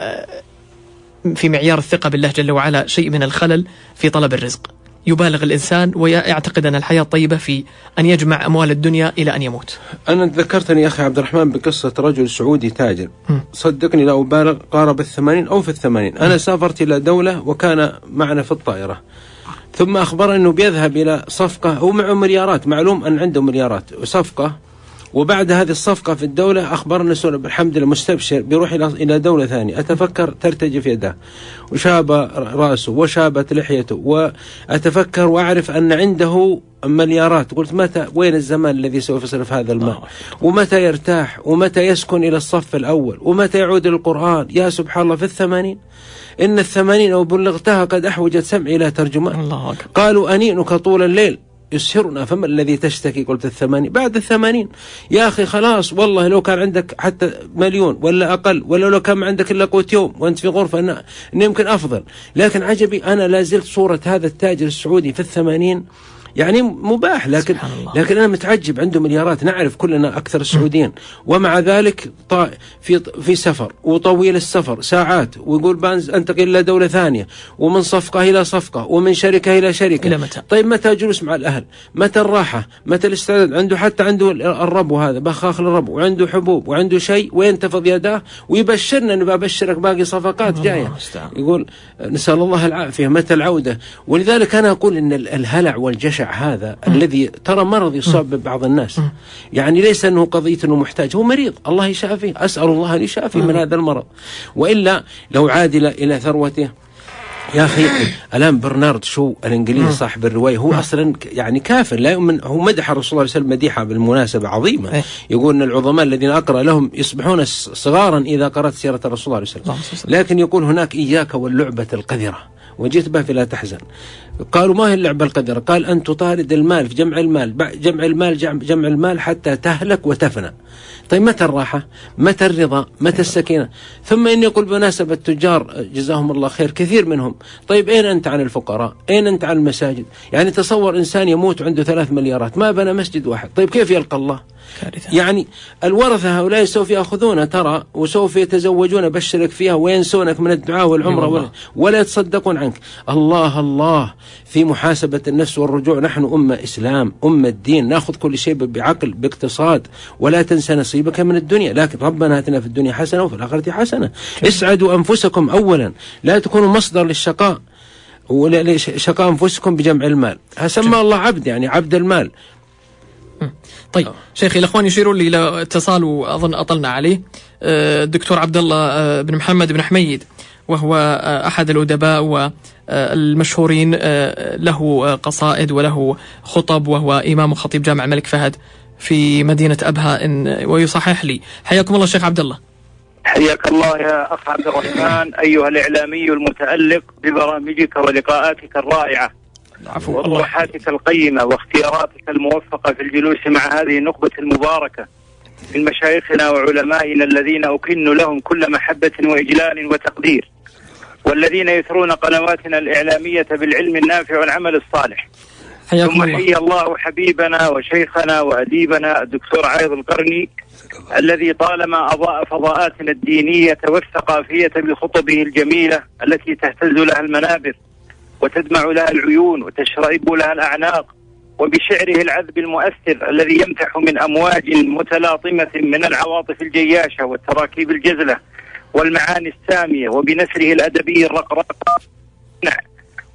في معيار الثقة بالله جل وعلا شيء من الخلل في طلب الرزق. يبالغ الإنسان ويعتقد أن الحياة طيبة في أن يجمع أموال الدنيا إلى أن يموت. أنا تذكرتني يا أخي عبد الرحمن بقصة رجل سعودي تاجر. مم. صدقني لا أبالغ قارب الثمانين أو في الثمانين. أنا سافرت إلى دولة وكان معنا في الطائرة. ثم أخبرني أنه بيذهب إلى صفقة هو معه مليارات معلوم أن عنده مليارات. صفقة وبعد هذه الصفقة في الدولة أخبرنا سنة بالحمد لله مستبشر بيروح إلى إلى دولة ثانية. أتفكر ترتجف يده. وشاب رأسه وشابت لحيته. وأتفكر وأعرف أن عنده مليارات. قلت متى وين الزمان الذي سوف يصرف هذا المال ومتى يرتاح؟ ومتى يسكن إلى الصف الأول؟ ومتى يعود للقرآن؟ يا سبحان الله في الثمانين. إن الثمانين أو بلغتها قد أحوجت سمعي إلى ترجمان الله أكبر. قالوا أنينك طول الليل. يسهرنا فما الذي تشتكي؟ قلت الثمانين. بعد الثمانين. يا أخي خلاص والله لو كان عندك حتى مليون ولا أقل ولا لو كان عندك إلا قوت يوم وأنت في غرفة إن إن يمكن أفضل. لكن عجبي أنا لا زلت صورة هذا التاجر السعودي في الثمانين. يعني مباح لكن. لكن أنا متعجب عنده مليارات نعرف كلنا أكثر السعوديين ومع ذلك طا في في سفر وطويل السفر ساعات ويقول بنز أنتقل إلى دولة ثانية ومن صفقة إلى صفقة ومن شركة إلى شركة إلى متى؟ طيب متى جلوس مع الأهل؟ متى الراحة؟ متى الاستعداد؟ عنده حتى عنده الربو هذا بخاخ الربو وعنده حبوب وعنده شيء وينتفض يداه ويبشرنا أنه ببشرك باقي صفقات جاية. يقول نسأل الله العافية متى العودة؟ ولذلك أنا أقول إن ال- الهلع والجشع هذا الذي ترى مرض يصاب ببعض الناس. يعني ليس أنه قضية أنه محتاج هو مريض. الله يشافيه. أسأل الله أن يشافيه من هذا المرض. وإلا لو عاد إلى إلى ثروته يا أخي الآن برنارد شو الإنجليزي صاحب الرواية هو أصلا يعني كافر. لا يؤمن هو مدح الرسول صلى الله عليه وسلم مديحة بالمناسبة عظيمة. إيه. يقول إن العظماء الذين أقرأ لهم يصبحون صغارا إذا قرأت سيرة الرسول صلى الله عليه وسلم. لكن يقول هناك إياك واللعبة القذرة. وجئت به فلا تحزن. قالوا ما هي اللعبة القذره قال ان تطارد المال في جمع المال جمع المال جمع, المال حتى تهلك وتفنى. طيب متى الراحة؟ متى الرضا؟ متى السكينة؟ ثم إني يقول بمناسبة التجار جزاهم الله خير كثير منهم. طيب أين أنت عن الفقراء؟ أين أنت عن المساجد؟ يعني تصور إنسان يموت عنده ثلاث مليارات ما بنى مسجد واحد. طيب كيف يلقى الله؟ كارثة يعني الورثة هؤلاء سوف يأخذون ترى وسوف يتزوجون بشرك فيها وينسونك من الدعاء والعمرة. ولا, ولا يتصدقون عنك. الله الله. في محاسبة النفس والرجوع نحن أمة إسلام أمة دين نأخذ كل شيء بعقل باقتصاد. ولا تنسى نصيبك من الدنيا. لكن ربنا أتنا في الدنيا حسنة وفي الآخرة حسنة. اسعدوا أنفسكم أولا. لا تكونوا مصدر للشقاء. شقاء أنفسكم بجمع المال. سمى الله عبد يعني عبد المال. طيب شيخي الاخوان يشيرون لي إلى اتصال وأظن أطلنا عليه. آه، الدكتور عبد الله آه، بن محمد بن حميد وهو آه، أحد الأدباء والمشهورين آه، له آه، قصائد وله خطب وهو إمام وخطيب جامع الملك فهد في مدينة أبها. إن- ويصحح لي. حياكم الله شيخ عبد الله حياك الله يا أخ عبد الرحمن أيها الإعلامي المتألق ببرامجك ولقاءاتك الرائعة. عفو. الله وطروحاتك القيمة واختياراتك الموفقة في الجلوس مع هذه النخبة المباركة من مشايخنا وعلمائنا الذين أكن لهم كل محبة وإجلال وتقدير والذين يثرون قنواتنا الإعلامية بالعلم النافع والعمل الصالح. حياكم ثم الله. حي الله حبيبنا وشيخنا وأديبنا الدكتور عايض القرني الذي طالما أضاء فضاءاتنا الدينية والثقافية بخطبه الجميلة التي تهتز لها المنابر. وتدمع لها العيون وتشرئب لها الأعناق وبشعره العذب المؤثر الذي يمتح من أمواج متلاطمة من العواطف الجياشة والتراكيب الجزلة والمعاني السامية وبنثره الأدبي الرقراق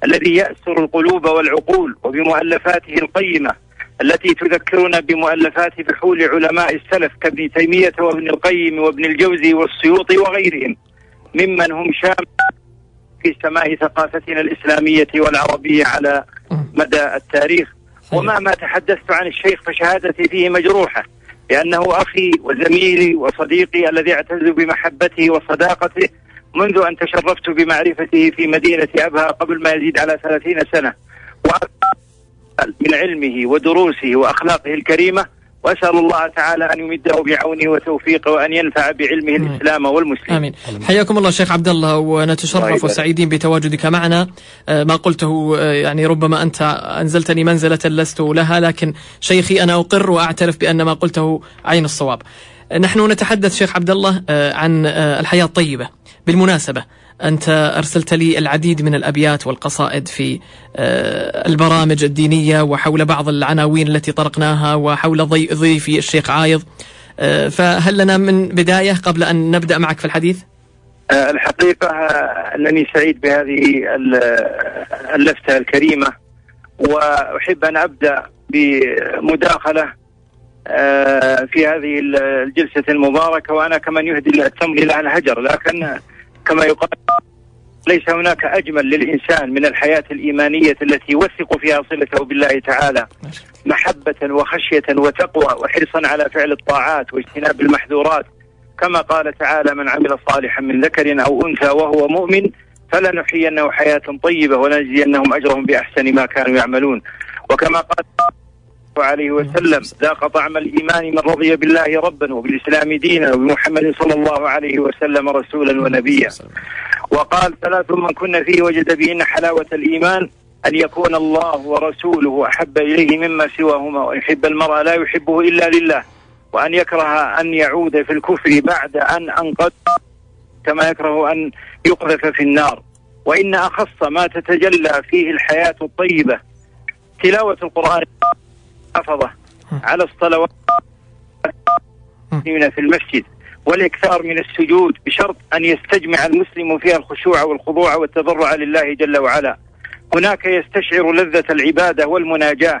الذي يأسر القلوب والعقول وبمؤلفاته القيمة التي تذكرنا بمؤلفات فحول علماء السلف كابن تيمية وابن القيم وابن الجوزي والسيوطي وغيرهم ممن هم شام في سماء ثقافتنا الإسلامية والعربية على مدى التاريخ. وما ما تحدثت عن الشيخ فشهادتي فيه مجروحة لأنه أخي وزميلي وصديقي الذي أعتز بمحبته وصداقته منذ أن تشرفت بمعرفته في مدينة أبها قبل ما يزيد على ثلاثين سنة. من علمه ودروسه وأخلاقه الكريمة وأسأل الله تعالى أن يمده بعونه وتوفيقه وأن ينفع بعلمه آمين. الإسلام والمسلمين. آمين. حياكم الله شيخ عبد الله ونتشرف يبارك. وسعيدين بتواجدك معنا. آه، ما قلته آه، يعني ربما أنت أنزلتني منزلة لست لها لكن شيخي أنا أقر وأعترف بأن ما قلته عين الصواب. آه، نحن نتحدث شيخ عبد الله عن آه، الحياة الطيبة. أنت أرسلت لي العديد من الأبيات والقصائد في آه، البرامج الدينية وحول بعض العناوين التي طرقناها وحول ضي- ضيفي الشيخ عايض آه، فهل لنا من بداية قبل أن نبدأ معك في الحديث؟ آه، الحقيقة أنني سعيد بهذه ال- اللفتة الكريمة وأحب أن أبدأ بمداخلة في هذه ال- الجلسة المباركة وأنا كمن يهدي التمر إلى الهجر لكن كما يقال ليس هناك أجمل للإنسان من الحياة الإيمانية التي يوثق فيها صلته بالله تعالى. محبة وخشية وتقوى وحرصا على فعل الطاعات واجتناب المحذورات. كما قال تعالى من عمل صالحا من ذكر أو أنثى وهو مؤمن فلنحيينه حياة طيبة ولنجزينهم أجرهم بأحسن ما كانوا يعملون. وكما قال عليه وسلم ذاق طعم الإيمان من رضي بالله ربا وبالإسلام دينا وبمحمد صلى الله عليه وسلم رسولا ونبيا. وقال ثلاث من كن فيه وجد بهن حلاوة الإيمان أن يكون الله ورسوله أحب إليه مما سواهما وأن يحب المرء لا يحبه إلا لله وأن يكره أن يعود في الكفر بعد أن أنقذ كما يكره أن يقذف في النار. وإن أخص ما تتجلى فيه الحياة الطيبة تلاوة القرآن حفظه على الصلوات في المسجد والإكثار من السجود بشرط أن يستجمع المسلم فيها الخشوع والخضوع والتضرع لله جل وعلا. هناك يستشعر لذة العبادة والمناجاة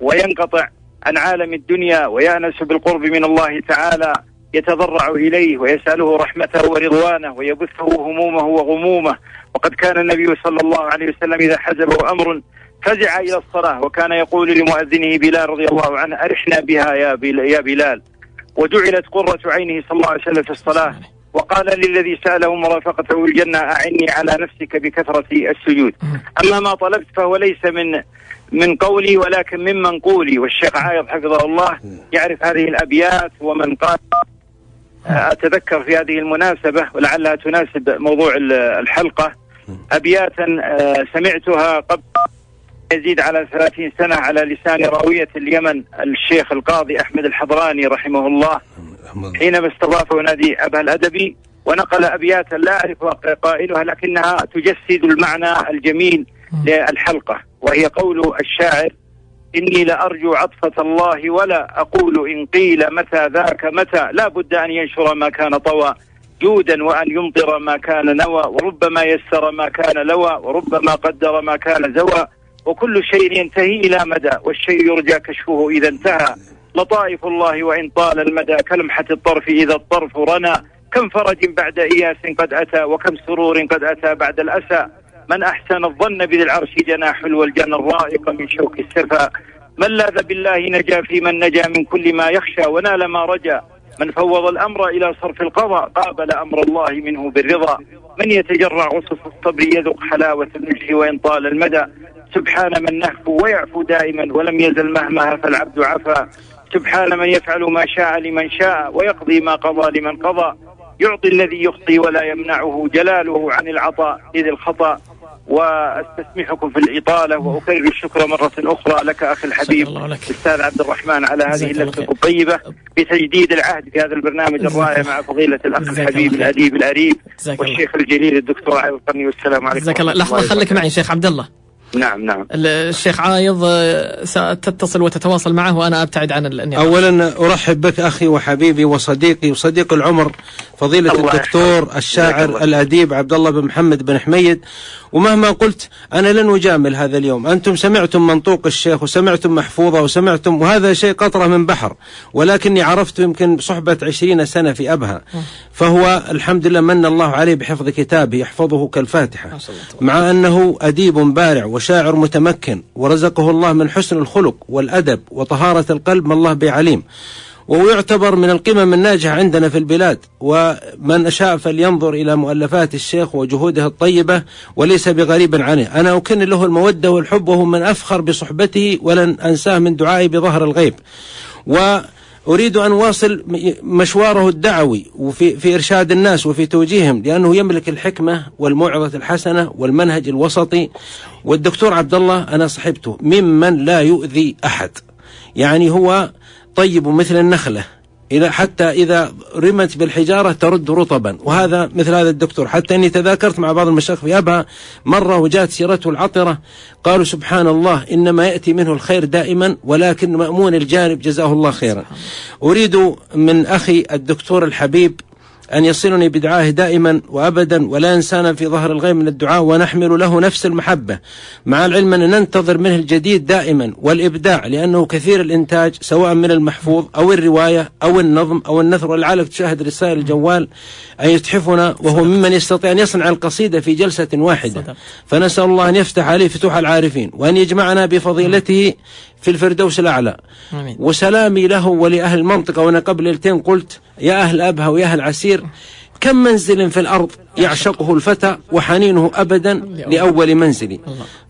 وينقطع عن عالم الدنيا ويأنس بالقرب من الله تعالى يتضرع إليه ويسأله رحمته ورضوانه ويبثه همومه وغمومه. وقد كان النبي صلى الله عليه وسلم إذا حزبه أمر فزع إلى الصلاة وكان يقول لمؤذنه بلال رضي الله عنه أرحنا بها يا يا بلال. وجعلت قرة عينه صلى الله عليه وسلم في الصلاة وقال للذي سأله مرافقته الجنة أعني على نفسك بكثرة السجود. أما ما طلبت فهو ليس من من قولي ولكن من منقولي والشيخ عايض حفظه الله يعرف هذه الأبيات ومن قال أتذكر في هذه المناسبة ولعلها تناسب موضوع الحلقة أبياتا آه، سمعتها قبل يزيد على 30 سنة على لسان راوية اليمن الشيخ القاضي أحمد الحضراني رحمه الله. حينما استضافه نادي أبها الأدبي ونقل أبياتا لا أعرف قائلها لكنها تجسد المعنى الجميل للحلقة وهي قول الشاعر إني لأرجو عطفة الله ولا أقول إن قيل متى ذاك متى. لا بد أن ينشر ما كان طوى جودا وأن يمطر ما كان نوى وربما يسر ما كان لوى وربما قدر ما كان زوى. وكل شيء ينتهي إلى مدى والشيء يرجى كشفه إذا انتهى. لطائف الله وإن طال المدى كلمحة الطرف إذا الطرف رنى. كم فرج بعد إياس قد أتى وكم سرور قد أتى بعد الأسى. من أحسن الظن بذي العرش جناح والجنة الرائق من شوك السفا من لاذ بالله نجا في من نجا من كل ما يخشى ونال ما رجا. من فوض الأمر إلى صرف القضاء قابل أمر الله منه بالرضا. من يتجرع غصص الصبر يذق حلاوة النجح وإن طال المدى. سبحان من نهفو ويعفو دائما ولم يزل مهما هفى العبد عفا. سبحان من يفعل ما شاء لمن شاء ويقضي ما قضى لمن قضى. يعطي الذي يخطي ولا يمنعه جلاله عن العطاء إذ الخطأ. وأستسمحكم في الإطالة وأكرر الشكر مرة أخرى لك أخي الحبيب أستاذ عبد الرحمن على هذه اللفتة الطيبة بتجديد العهد في هذا البرنامج الرائع مع فضيلة الأخ الحبيب الأديب الأريب والشيخ الجليل الدكتور علي القرني والسلام عليكم جزاك الله. لحظة خليك معي شيخ عبد الله. نعم نعم. الشيخ عايض آه، ستتصل وتتواصل معه وأنا أبتعد عن النقاش اولا أرحب بك أخي وحبيبي وصديقي وصديق العمر فضيلة الدكتور الشاعر الأديب عبد الله بن محمد بن حميد. ومهما قلت أنا لن أجامل هذا اليوم. أنتم سمعتم منطوق الشيخ وسمعتم محفوظة وسمعتم وهذا شيء قطرة من بحر. ولكني عرفت يمكن صحبة عشرين سنة في أبها. فهو الحمد لله من الله عليه بحفظ كتابه يحفظه كالفاتحة. مع أنه أديب بارع وشاعر متمكن ورزقه الله من حسن الخلق والأدب وطهارة القلب ما الله بعليم. ويعتبر من القمم الناجحة عندنا في البلاد. ومن شاء فلينظر إلى مؤلفات الشيخ وجهوده الطيبة وليس بغريب عنه. أنا أكن له المودة والحب وهو من أفخر بصحبته ولن أنساه من دعائي بظهر الغيب. و أريد أن واصل مشواره الدعوي وفي في إرشاد الناس وفي توجيههم لأنه يملك الحكمة والموعظة الحسنة والمنهج الوسطي. والدكتور عبد الله أنا صحبته ممن لا يؤذي أحد. يعني هو طيب مثل النخلة. إذا حتى إذا رمت بالحجارة ترد رطبا. وهذا مثل هذا الدكتور. حتى أني تذاكرت مع بعض المشايخ في أبها مرة وجاءت سيرته العطرة قالوا سبحان الله إنما يأتي منه الخير دائما ولكن مأمون الجانب جزاه الله خيرا. أريد من أخي الدكتور الحبيب أن يصلني بدعائه دائما وأبدا ولا ينسانا في ظهر الغيب من الدعاء ونحمل له نفس المحبة. مع العلم أن ننتظر منه الجديد دائما والإبداع لأنه كثير الإنتاج سواء من المحفوظ أو الرواية أو النظم أو النثر ولعلك تشاهد رسائل الجوال أن يتحفنا وهو ممن يستطيع أن يصنع القصيدة في جلسة واحدة. فنسأل الله أن يفتح عليه فتوح العارفين وأن يجمعنا بفضيلته في الفردوس الأعلى. آمين. وسلامي له ولأهل المنطقة. وأنا قبل ليلتين قلت يا أهل أبها ويا أهل عسير كم منزل في الأرض يعشقه الفتى وحنينه أبدا لأول منزل؟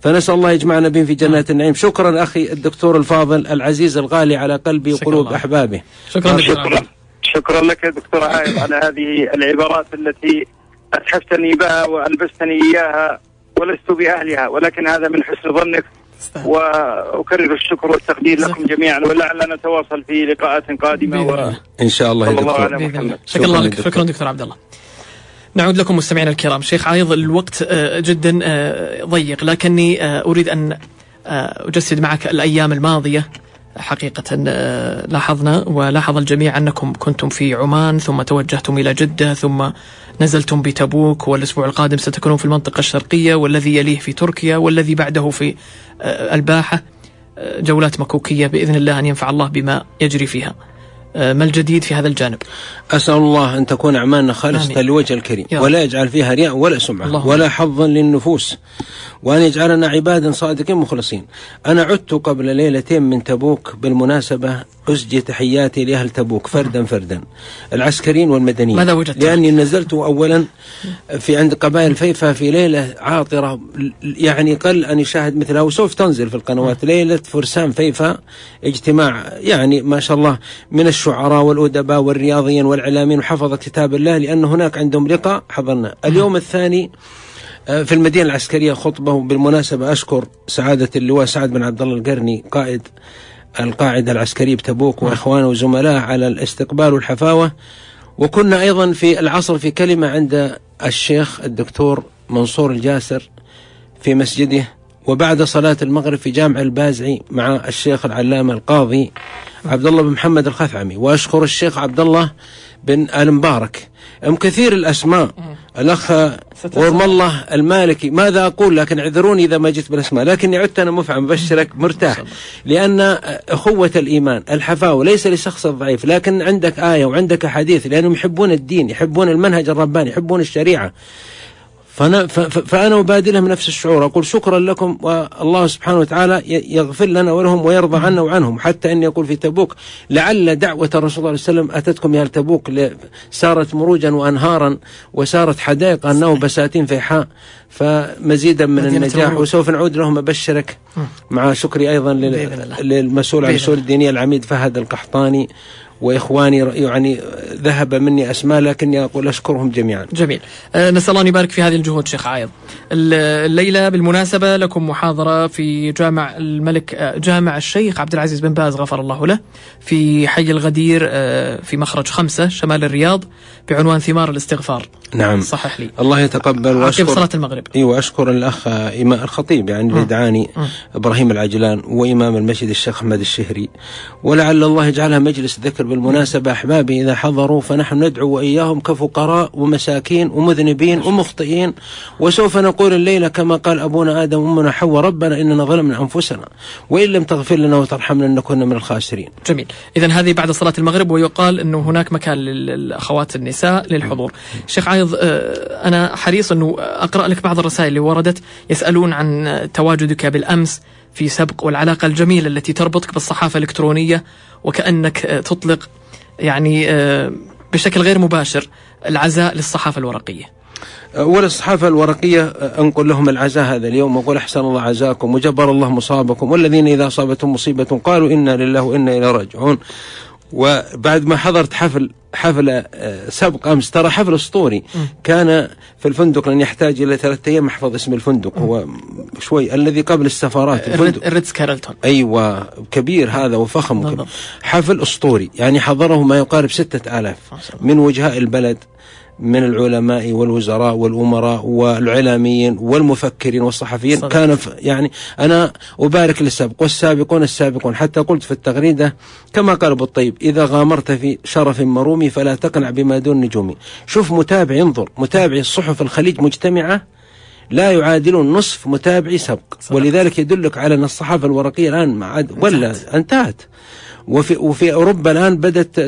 فنسأل الله يجمعنا بهم في جنات النعيم. شكرا أخي الدكتور الفاضل العزيز الغالي على قلبي وقلوب أحبابه. شكرا شكرا. شكرا لك دكتور عائد على هذه العبارات التي أتحفتني بها وألبستني إياها ولست بأهلها ولكن هذا من حسن ظنك. وأكرر الشكر والتقدير لكم جميعا ولعلنا نتواصل في لقاءات قادمة بإذن و... إن شاء الله يا دكتور. شكرا الله. شكراً لك. دكتور. شكرا دكتور عبد الله. نعود لكم مستمعينا الكرام. شيخ عايض الوقت آه، جدا آه، ضيق لكني آه، أريد أن آه، أجسد معك الأيام الماضية. حقيقة لاحظنا ولاحظ الجميع أنكم كنتم في عمان ثم توجهتم إلى جدة ثم نزلتم بتبوك والأسبوع القادم ستكونون في المنطقة الشرقية والذي يليه في تركيا والذي بعده في آه، الباحة. آه، جولات مكوكية بإذن الله أن ينفع الله بما يجري فيها. آه، ما الجديد في هذا الجانب؟ أسأل الله أن تكون أعمالنا خالصة آمين. لوجه الكريم. ولا يجعل فيها رياء ولا سمعة اللهم ولا حظا للنفوس. وأن يجعلنا عبادا صادقين مخلصين. أنا عدت قبل ليلتين من تبوك بالمناسبة أزجي تحياتي لأهل تبوك فردا فردا. العسكريين والمدنيين. ماذا وجدت؟ لأني نزلت اولا في عند قبائل فيفا في ليلة عاطرة يعني قل أن يشاهد مثلها وسوف تنزل في القنوات. ليلة فرسان فيفا اجتماع يعني ما شاء الله من الشعراء والأدباء والرياضيين والإعلاميين وحفظ كتاب الله لأن هناك عندهم لقاء حضرنا. اليوم الثاني آه، في المدينة العسكرية خطبة وبالمناسبه أشكر سعادة اللواء سعد بن عبد الله القرني قائد القاعدة العسكرية بتبوك واخوانه وزملائه على الاستقبال والحفاوة. وكنا أيضا في العصر في كلمة عند الشيخ الدكتور منصور الجاسر في مسجده وبعد صلاة المغرب في جامع البازعي مع الشيخ العلامة القاضي عبد الله بن محمد الخثعمي. وأشكر الشيخ عبد الله بن آل مبارك أم كثير الأسماء. الأخ ورم الله المالكي. ماذا أقول؟ لكن اعذروني إذا ما جيت بالأسماء. لكني عدت أنا مفعم بشرك مرتاح. لأن أخوة الإيمان الحفاوة ليس لشخص الضعيف لكن عندك آية وعندك حديث لأنهم يحبون الدين يحبون المنهج الرباني يحبون الشريعة. فأنا, فأنا أبادلهم نفس الشعور. أقول شكرا لكم والله سبحانه وتعالى يغفر لنا ولهم ويرضى عنا وعنهم. حتى أني أقول في تبوك لعل دعوة الرسول صلى الله عليه وسلم أتتكم يا تبوك سارت مروجا وأنهارا وسارت حدائق أنه بساتين فيحاء فمزيدا من النجاح. وسوف نعود لهم أبشرك. مع شكري أيضا. للمسؤول عن الأصول الدينية العميد فهد القحطاني. وإخواني يعني ذهب مني أسماء لكني أقول أشكرهم جميعا. جميل. أه نسأل الله أن يبارك في هذه الجهود شيخ عايض. ال- الليلة بالمناسبة لكم محاضرة في جامع الملك أه، جامع الشيخ عبد العزيز بن باز غفر الله له في حي الغدير أه، في مخرج خمسة شمال الرياض بعنوان ثمار الاستغفار. نعم. صحح لي. الله يتقبل واشكر صلاة المغرب. إيوه أشكر الأخ إمام الخطيب يعني اللي دعاني إبراهيم العجلان وإمام المسجد الشيخ أحمد الشهري. ولعل الله يجعلها مجلس ذكر بالمناسبة أحبابي إذا حضروا فنحن ندعو وإياهم كفقراء ومساكين ومذنبين ومخطئين. وسوف نقول الليلة كما قال أبونا آدم وأمنا حواء ربنا إننا ظلمنا أنفسنا. وإن لم تغفر لنا وترحمنا لنكون من الخاسرين. جميل. إذا هذه بعد صلاة المغرب ويقال أنه هناك مكان للأخوات النساء للحضور. شيخ عايض أه، أنا حريص أنه أقرأ لك بعض الرسائل اللي وردت يسألون عن تواجدك بالأمس. في سبق والعلاقة الجميلة التي تربطك بالصحافة الإلكترونية وكأنك أه، تطلق يعني أه، بشكل غير مباشر العزاء للصحافة الورقية. وللصحافة الورقية أنقل لهم العزاء هذا اليوم وأقول أحسن الله عزاكم وجبر الله مصابكم والذين إذا أصابتهم مصيبة قالوا إنا لله وإنا إليه راجعون. وبعد ما حضرت حفل حفل آه، سبق أمس ترى حفل أسطوري. كان في الفندق لن يحتاج إلى ثلاثة أيام احفظ اسم الفندق. هو شوي الذي قبل السفارات. الفندق. الريتز كارلتون أيوه كبير هذا وفخم وكبير. حفل أسطوري. يعني حضره ما يقارب ستة آلاف. من وجهاء البلد. من العلماء والوزراء والأمراء والعلاميين والمفكرين والصحفيين. صدق. كان يعني أنا أبارك للسابق والسابقون السابقون حتى قلت في التغريدة كما قال أبو الطيب إذا غامرت في شرف مرومي فلا تقنع بما دون نجومي. شوف متابع انظر متابعي الصحف الخليج مجتمعة لا يعادلون نصف متابعي سبق صدق. ولذلك يدلك على أن الصحافة الورقية الآن ما عاد ولا انتهت. وفي وفي أوروبا الآن بدأت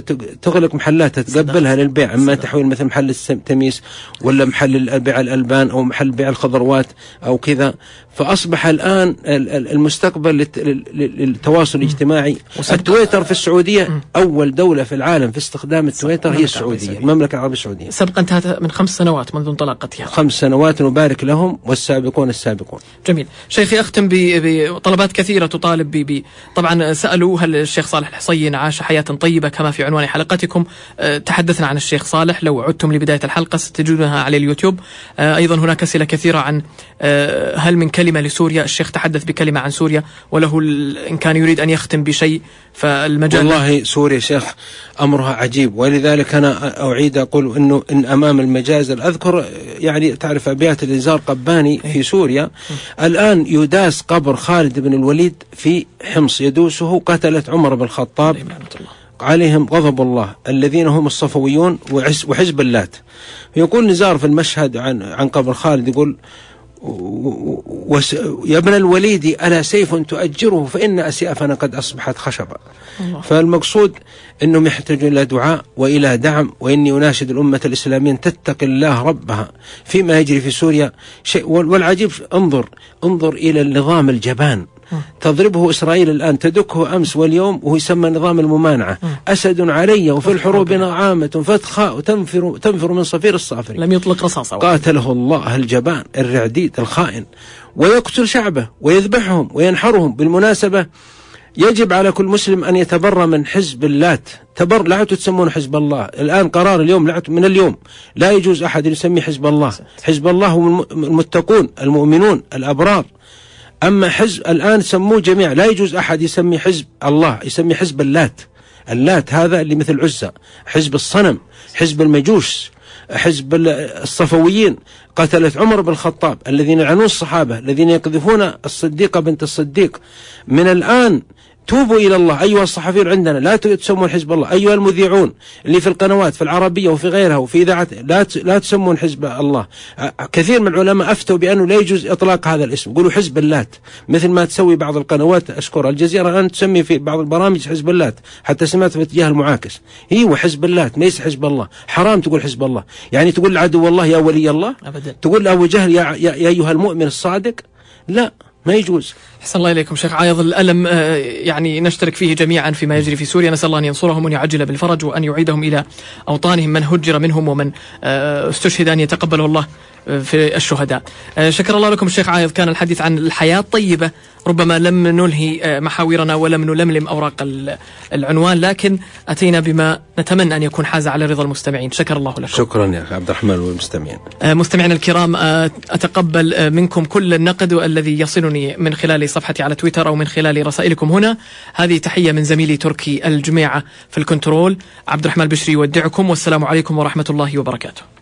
تغلق محلاتها تقبلها للبيع إما تحويل مثل محل التميس ولا محل بيع الألبان أو محل بيع الخضروات أو كذا. فأصبح الآن ال- ال- المستقبل للت- لل- لل- للتواصل الاجتماعي. التويتر في السعودية أول دولة في العالم في استخدام التويتر هي السعودية. المملكة العربية السعودية. سبق انتهت من خمس سنوات منذ انطلاقتها. خمس سنوات نبارك لهم والسابقون السابقون. جميل. شيخي أختم ب- بطلبات كثيرة تطالب ب ب- طبعا سألوا هل الشيخ صالح الحصين عاش حياة طيبة كما في عنوان حلقتكم. آه، تحدثنا عن الشيخ صالح. لو عدتم لبداية الحلقة ستجدونها على اليوتيوب. آه، أيضا هناك أسئلة كثيرة عن آه، هل من كلمة لسوريا؟ الشيخ تحدث بكلمة عن سوريا وله إن كان يريد أن يختم بشيء فالمجال والله سوريا شيخ أمرها عجيب. ولذلك أنا أعيد أقول إنه إن أمام المجازر اذكر يعني تعرف أبيات الإنذار قباني في سوريا. الآن يداس قبر خالد بن الوليد في حمص يدوسه قتلت عمر بن الخطاب. الله. عليهم غضب الله الذين هم الصفويون وحزب اللات. يقول نزار في المشهد عن عن قبر خالد يقول يا ابن الوليد ألا سيف تؤجره؟ فإن أسيافنا قد أصبحت خشبا. فالمقصود أنهم يحتاجون إلى دعاء وإلى دعم وإني أناشد الأمة الإسلامية أن تتقي الله ربها فيما يجري في سوريا. شيء وال- والعجيب انظر انظر إلى النظام الجبان. تضربه إسرائيل الآن تدكه أمس واليوم وهو يسمى نظام الممانعة. أسد علي وفي الحروب نعامة فتخاء تنفر, تنفر من صفير الصافر لم يطلق رصاصة. قاتله الله الجبان الرعديد الخائن. ويقتل شعبه ويذبحهم وينحرهم. بالمناسبة يجب على كل مسلم أن يتبرى من حزب اللات. تبر لا تسمون حزب الله. الآن قرار اليوم لا من اليوم. لا يجوز أحد يسمي حزب الله. حزب الله هم الم- المتقون المؤمنون الأبرار. أما حزب الآن سموه جميع لا يجوز أحد يسمي حزب الله يسمي حزب اللات. اللات هذا اللي مثل عزة حزب الصنم حزب المجوس حزب ال- الصفويين. قتلت عمر بن الخطاب الذين يعنون الصحابة الذين يقذفون الصديقة بنت الصديق. من الآن توبوا إلى الله. أيها الصحفيون عندنا لا تسمون حزب الله. أيها المذيعون اللي في القنوات في العربية وفي غيرها وفي إذاعة لا لا تسمون حزب الله. كثير من العلماء أفتوا بأنه لا يجوز إطلاق هذا الاسم. قولوا حزب اللات. مثل ما تسوي بعض القنوات أشكر الجزيرة الآن تسمي في بعض البرامج حزب اللات. حتى سمعت في الاتجاه المعاكس. إيوه حزب اللات. ليس حزب الله. حرام تقول حزب الله. يعني تقول عدو الله يا ولي الله؟ أبدا. تقول أبو جهل يا, يا, يا أيها المؤمن الصادق؟ لا. ما يجوز. أحسن الله إليكم شيخ. عايض الألم آه، يعني نشترك فيه جميعا فيما يجري في سوريا. نسأل الله أن ينصرهم وأن يعجل بالفرج وأن يعيدهم إلى أوطانهم من هجر منهم ومن آه، استشهد أن يتقبله الله آه، في الشهداء. شكر الله لكم الشيخ عايض. كان الحديث عن الحياة الطيبة ربما لم ننهي آه، محاورنا ولم نلملم أوراق ال- العنوان لكن أتينا بما نتمنى أن يكون حاز على رضا المستمعين. شكر الله لكم. شكرا يا أخي عبد الرحمن والمستمعين. آه، مستمعينا الكرام آه، أتقبل منكم كل النقد الذي يصلني من خلال صفحتي على تويتر أو من خلال رسائلكم هنا. هذه تحية من زميلي تركي الجميعة في الكنترول عبد الرحمن البشري يودعكم والسلام عليكم ورحمة الله وبركاته.